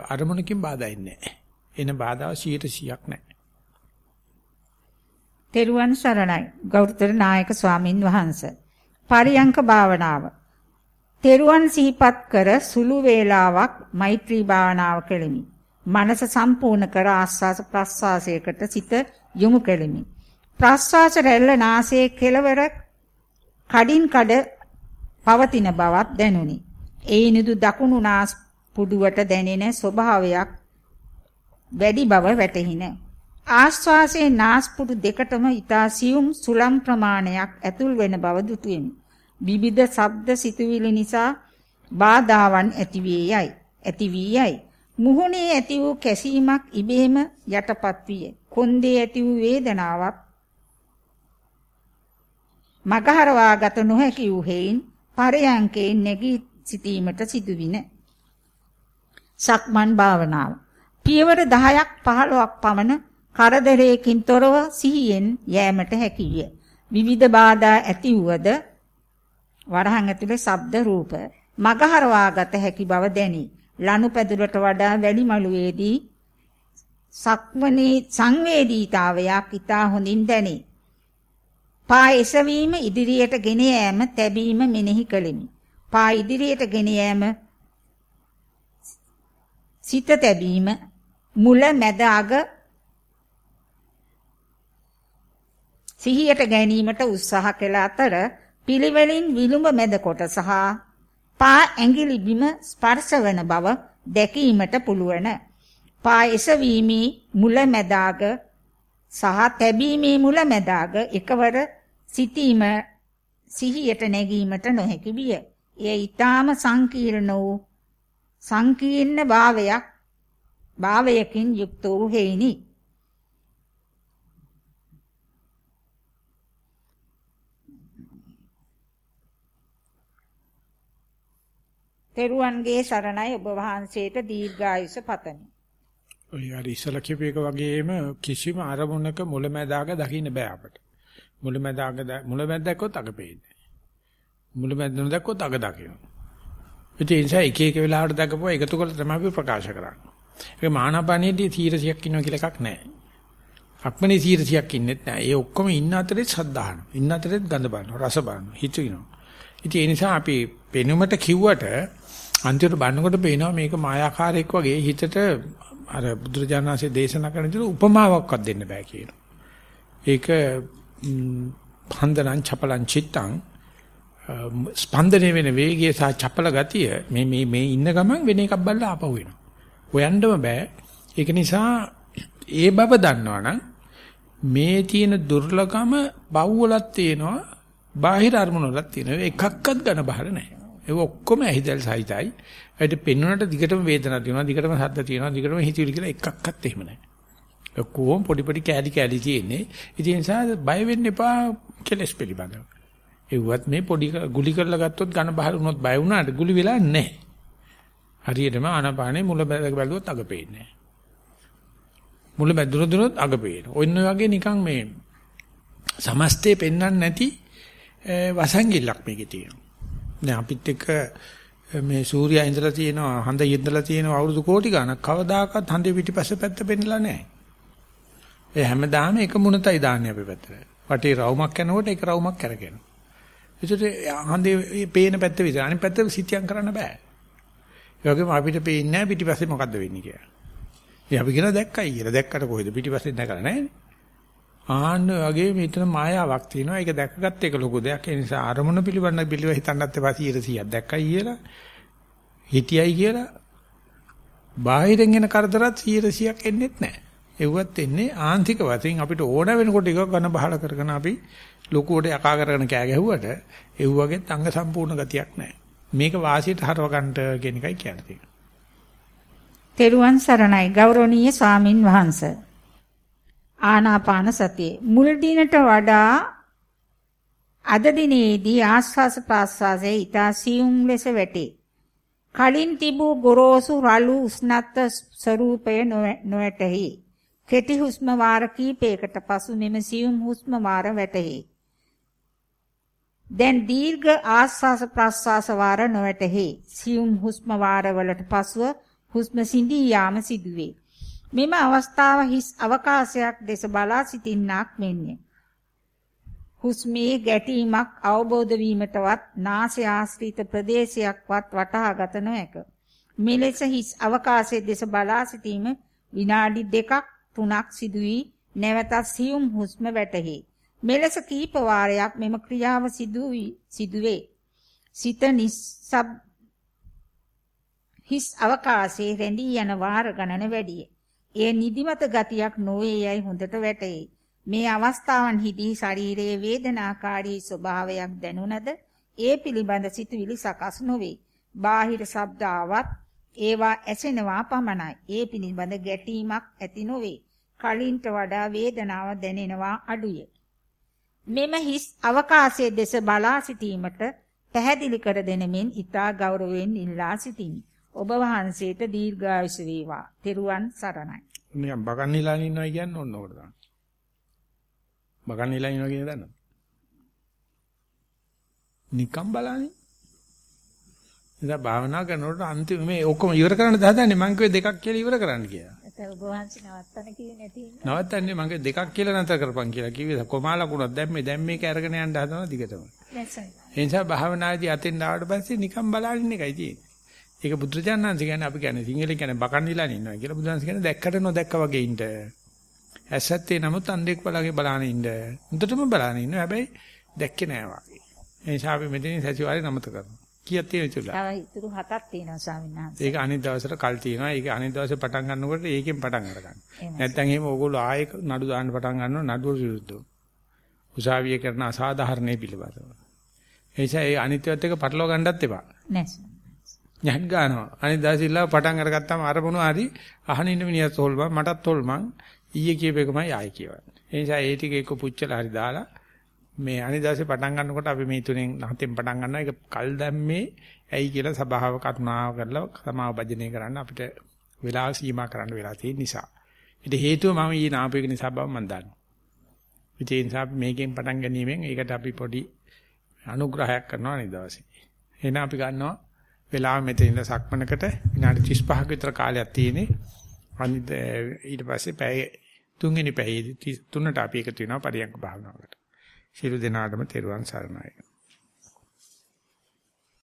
S1: අරමුණකින් බාධා ඉන්නේ නැහැ. එන බාධාව 100%ක් නැහැ.
S2: තෙරුවන් සරණයි ගෞතම නායක ස්වාමින් වහන්සේ. පරියංක භාවනාව. තෙරුවන් සිහිපත් කර සුළු වේලාවක් මෛත්‍රී භාවනාව කෙලිමි. මනස සම්පූර්ණ කර ආස්වාස ප්‍රස්වාසයකට සිත යොමු කෙලිමි. ප්‍රස්වාස රැල්ල නාසයේ කෙළවර කඩින් කඩ පවතින බවක් දැනුනි. ඒනිදු දකුණු නාස් පුඩුවට දැනෙන ස්වභාවයක් වැඩි බව වැටහින. ආශ්වාසයේ නාස්පුඩු දෙකටම ඊතා සියුම් සුලම් ප්‍රමාණයක් ඇතුල් වෙන බව දුටුවෙමි. විවිධ ශබ්ද සිතුවිලි නිසා බාධාවන් ඇති වී යයි. ඇති වී යයි. මුහුණේ ඇති වූ කැසීමක් ඉබේම යටපත් විය. කොන්දේ ඇති වූ වේදනාවක් මගහරවාගත නොහැකි වූ හේයින් පරයන්කේ නැගී සිටීමට සිදුවින. සක්මන් භාවනාව. පියවර 10ක් 15ක් පමණ කරදරයකින් තොරව සිහියෙන් යෑමට හැකිය. විවිධ බාධා ඇති වූද වරහන් ඇතුලේ ශබ්ද රූප මගහරවාගත හැකි බව දැනි. ලනුපැදුරට වඩා වැලි මළුවේදී සක්මනේ සංවේදීතාවයක් ඊට හොඳින් දැනේ. පා එසවීම ඉදිරියට ගෙන යෑම තැබීම මෙනෙහි කළෙමි. පා ඉදිරියට ගෙන යෑම සිත තැබීම මුල මැද අග සිහියට ගැනීමට උත්සාහ කළ අතර පිළිවෙලින් විලුඹ මැද කොටස හා පා ඇඟිලි බිම ස්පර්ශ වන බව දැකීමට පුළුවන්. පා එසවීමේ මුල මැදාග සහ තැබීමේ මුල මැදාග එකවර සිටීම සිහියට නැගීමට නොහැකි විය. එය ඊටාම සංකීර්ණ වූ සංකීර්ණ භාවයක් භාවයකින් යුක්ත වූ හේිනි. තෙරුවන්ගේ සරණයි ඔබ වහන්සේට දීර්ඝායුෂ පතමි.
S1: ඔය අර ඉස්සලා කියපු එක වගේම කිසිම අරමුණක මුලැමැදාක දකින්න බෑ අපට. මුලැමැදාක මුලැමැද්දක්කොත් අග පේන්නේ. මුලැමැද්ද නොදක්කොත් අග දකිනවා. ඒ නිසා එක එක වෙලාවට දකපුවා එකතු කරලා තමයි අපි ප්‍රකාශ කරන්නේ. ඒක මානපානීයදී 100ක් ඉන්නවා කියලා එකක් නැහැ. අක්මනේ 100ක් ඉන්නෙත් නැහැ. ඒ ඔක්කොම ඉන්න අතරේ සද්ධාහන. ඉන්න අතරේ ගඳ බලනවා, රස බලනවා, හිතිනවා. ඉතින් ඒ නිසා අපි පෙනුමට කිව්වට අන්තිමට බannකොට පේනවා මේක මායාකාරයක් වගේ හිතට අර බුදුරජාණන්සේ දේශනා කරන විදිහට උපමාවක්වත් දෙන්න බෑ කියනවා. ඒක පන්දනං චපලං චිත්තං ස්පන්දනය වෙන වේගය සහ චපල ගතිය මේ මේ මේ ඉන්න ගමන් වෙන එකක් බලලා ආපහු වෙනවා. හොයන්නම බෑ. ඒක නිසා ඒ බව දන්නවනම් මේ තියෙන දුර්ලභම බව්වලක් තියෙනවා බාහිර අරමුණු වලක් තියෙනවා. එකක්වත් ඝන බහර නැහැ. ඒක ඔක්කොම ඇහිදල් සහිතයි. ඒකට පෙන්වන්නට දිගටම වේදනාවක් තියෙනවා, දිගටම ශබ්ද තියෙනවා, දිගටම හිතවිලි කියලා එකක්වත් එහෙම නැහැ. ඔක්කොම පොඩි පොඩි කෑලි කෑලි තියෙන්නේ. ඉතින් ඒ නිසා බය වෙන්න එපා කෙලස් පිළිබඳව. ඒවත් මේ පොඩි ගුලි කරලා ගත්තොත් ඝන බහර වුණොත් බය වුණාට ගුලි වෙලා නැහැ. හරියටම ආනාපානේ මුල බැලුවොත් අග පේන්නේ නැහැ. මුල බැදුන දුනොත් අග පේනවා. ඔන්න වගේ නිකන් මේ සමස්තේ පෙන්වන්න නැති වසංගිල්ලක් මේකේ තියෙනවා. දැන් අපිත් එක්ක මේ සූර්යයා ඉඳලා තියෙනවා හඳ ඉඳලා තියෙනවා අවුරුදු කෝටි ගණක් කවදාකවත් හඳේ පිටිපස්ස පැත්ත පෙන්නලා නැහැ. ඒ හැමදාම එක මුණතයි දාන්නේ අපේ පැත්තට. වටේ රවුමක් යනකොට එක රවුමක් කරගෙනවා. ඒකට හඳේ පේන පැත්ත විතර අනිත් පැත්ත සිටියම් කරන්න බෑ. ඒ වගේම අපිට පේන්නේ නැහැ පිටිපස්සේ මොකද්ද වෙන්නේ කියලා. ඉතින් අපි කියන දැක්කයි කියලා. දැක්කට කොහෙද පිටිපස්සේ දැකලා නැහැ. ආන්න වගේ මෙතන මායාවක් තියෙනවා. ඒක දැකගත්ත එක ලොකු දෙයක්. ඒ නිසා අරමුණ පිළිබඳ පිළිව හිතන්නත් එපා 100ක් දැක්කයි කියලා. හිටියයි කියලා. බාහිරින් එන කරදරත් 100ක් එන්නේත් නැහැ. ඒවත් එන්නේ ආන්තික වශයෙන් අපිට ඕන වෙනකොට එක ඝන බහල කරගෙන අපි ලොකුවට යකා කරගෙන කෑ ගැහුවට ඒ වගේත් අංග සම්පූර්ණ ගතියක් නැහැ. මේක වාසියට හරව ගන්නට කියන එකයි කියන්නේ.
S2: තෙරුවන් සරණයි ගෞරවනීය ස්වාමින් වහන්සේ ආනාපාන සතිය. මුල් දිනට වඩා අද දිනේදී ආස්වාස ප්‍රාස්වාසයේ ඊතා සියුම් ලෙස වැටේ. කලින් තිබූ ගොරෝසු රළු උස්නත් ස්වરૂපය නොවැටහි. කෙටි හුස්ම වාර කීපයකට පසු මෙම සියුම් හුස්ම වාර වැටහි. දැන් දීර්ඝ ආස්වාස ප්‍රස්වාස වාර නොවැටහි. සියුම් හුස්ම වාරවලට පසුව හුස්ම සිඳී යාම සිදුවේ. මෙම අවස්ථාව හිස් අවකාශයක් දෙස බලා සිටින්නක් මෙන්නේ. හුස්මේ ගැටීමක් අවබෝධ වීමටවත් නාසය ආශ්‍රිත ප්‍රදේශයක්වත් වටහාගත නොහැක. මෙලෙස හිස් අවකාශයේ දෙස බලා සිටීම විනාඩි දෙකක් තුනක් සිදු වී නැවතත් සියුම් හුස්ම වැටහි. මෙලෙස කීප වාරයක් මෙම ක්‍රියාව සිදුවේ. සිත නිස්සබ් හිස් අවකාශයේ රැඳී යන වාර ගණන වැඩිය. එය නිදිමත ගතියක් නොවේ යයි හොඳට වැටහි. මේ අවස්ථාවන්හිදී ශරීරයේ වේදනාකාරී ස්වභාවයක් දැනුණද ඒ පිළිබඳ සිතුවිලි සකස් නොවේ. බාහිර ශබ්ද ආවත් ඒවා ඇසෙනවා පමණයි. ඒ පිළිබඳ ගැටීමක් ඇති නොවේ. කලින්ට වඩා වේදනාව දැනෙනවා අඩුය. මෙම හිස් අවකාශයේ දෙස බලා සිටීමට පැහැදිලි කර දෙනමින් ඊතා ගෞරවයෙන් ඉල්ලා සිටිමි. ඔබ වහන්සේට දීර්ඝායුෂ වේවා. තෙරුවන් සරණයි.
S1: නිකන් බගන් නිලා ඉන්නවා කියන්නේ ඕන ඕකට තමයි. බගන් නිලා ඉනවා කියන දන්නවද? නිකම් බලන්නේ. ඉතින් භාවනා කරනකොට අන්තිම මේ ඔක්කොම ඉවර කරන්න හදන්නේ මං කිව්වේ දෙකක් කියලා ඉවර කරන්න කියලා.
S2: ඔබ වහන්සේ නවත්තන කිව්වේ නැති
S1: ඉන්න. නවත්තන්නේ මං කිව්වේ දෙකක් කියලා නතර කරපන් කියලා කිව්වේ කොමා ලකුණක් දැන් මේ දැන් මේක අරගෙන යන්න හදනවා දිගටම. ඒ නිසා භාවනාදී අතෙන් ආවට පස්සේ නිකම් බලනින් එකයි තියෙන්නේ. ඒක බුදුරජාණන්සේ කියන්නේ අපි කියන්නේ සිංහලෙන් කියන්නේ බකන් නිලා ඉන්නවා කියලා බුදුන්සේ කියන්නේ දැක්කට නොදැක්කා වගේ ඉන්න. ඇසත්තේ නමුත් අන්දෙක් බලගේ බලාන ඉන්න. හොඳටම බලාන ඉන්න. හැබැයි දැක්කේ නෑ වගේ. ඒ නිසා අපි මෙතනින් සතිವಾರේ නමත කරනවා. කීයක් තියෙනවද කියලා?
S2: තව ඉතුරු හතක් තියෙනවා ස්වාමීන් වහන්සේ.
S1: ඒක අනිත් දවසට කල් තියෙනවා. ඒක අනිත් දවසේ පටන් ගන්නකොට ඒකෙන් පටන් අරගන්න. නැත්නම් එහෙම ඕගොල්ලෝ ආයෙ නඩු දාන්න පටන් ගන්නවා නඩුවට විරුද්ධව. උසාවිය කරන අසාධාරණේ පිළිබඳව. නිසා ඒ අනිත්‍යවත් එක පටලවා ගන්නත් එපා.
S2: නෑ.
S1: යහත් ගන්නවා. අනිත් දවසේ ඉල්ලව පටන් අරගත්තාම අර මොනවා හරි අහන ඉන්න මිනිහත් තෝල්මන් මටත් තෝල්මන් ඊයේ කියප එකමයි ආයි කියවන්නේ. ඒ නිසා ඒ ටික එක්ක පුච්චලා හරි දාලා මේ අනිත් දවසේ පටන් ගන්නකොට අපි මේ තුනෙන් හතෙන් පටන් ගන්නවා. ඒක කල් දැම්මේ ඇයි කියලා සබාව කරුණාව කරලා සමාව භජනය කරන්න අපිට වෙලා සීමා කරන්න වෙලා තියෙන නිසා. ඊට හේතුව මම ඊ නාපේක නිසා බව මම දන්නවා. ඒ නිසා අපි මේකෙන් පටන් ගැනීමෙන් ඒකට අපි පොඩි අනුග්‍රහයක් කරනවා අනිත් දවසේ. එහෙනම් අපි ගන්නවා වෙලාව මෙතන ඉඳලා සක්මනකට විනාඩි 35ක විතර කාලයක් තියෙන්නේ. අනිත් ඊට පස්සේ පැය තුන්වෙනි පැයේ තුනට අපි එකතු වෙනවා පරියන්ක භාවනාවකට. ශිරු දිනාටම තෙරුවන් සරණයි.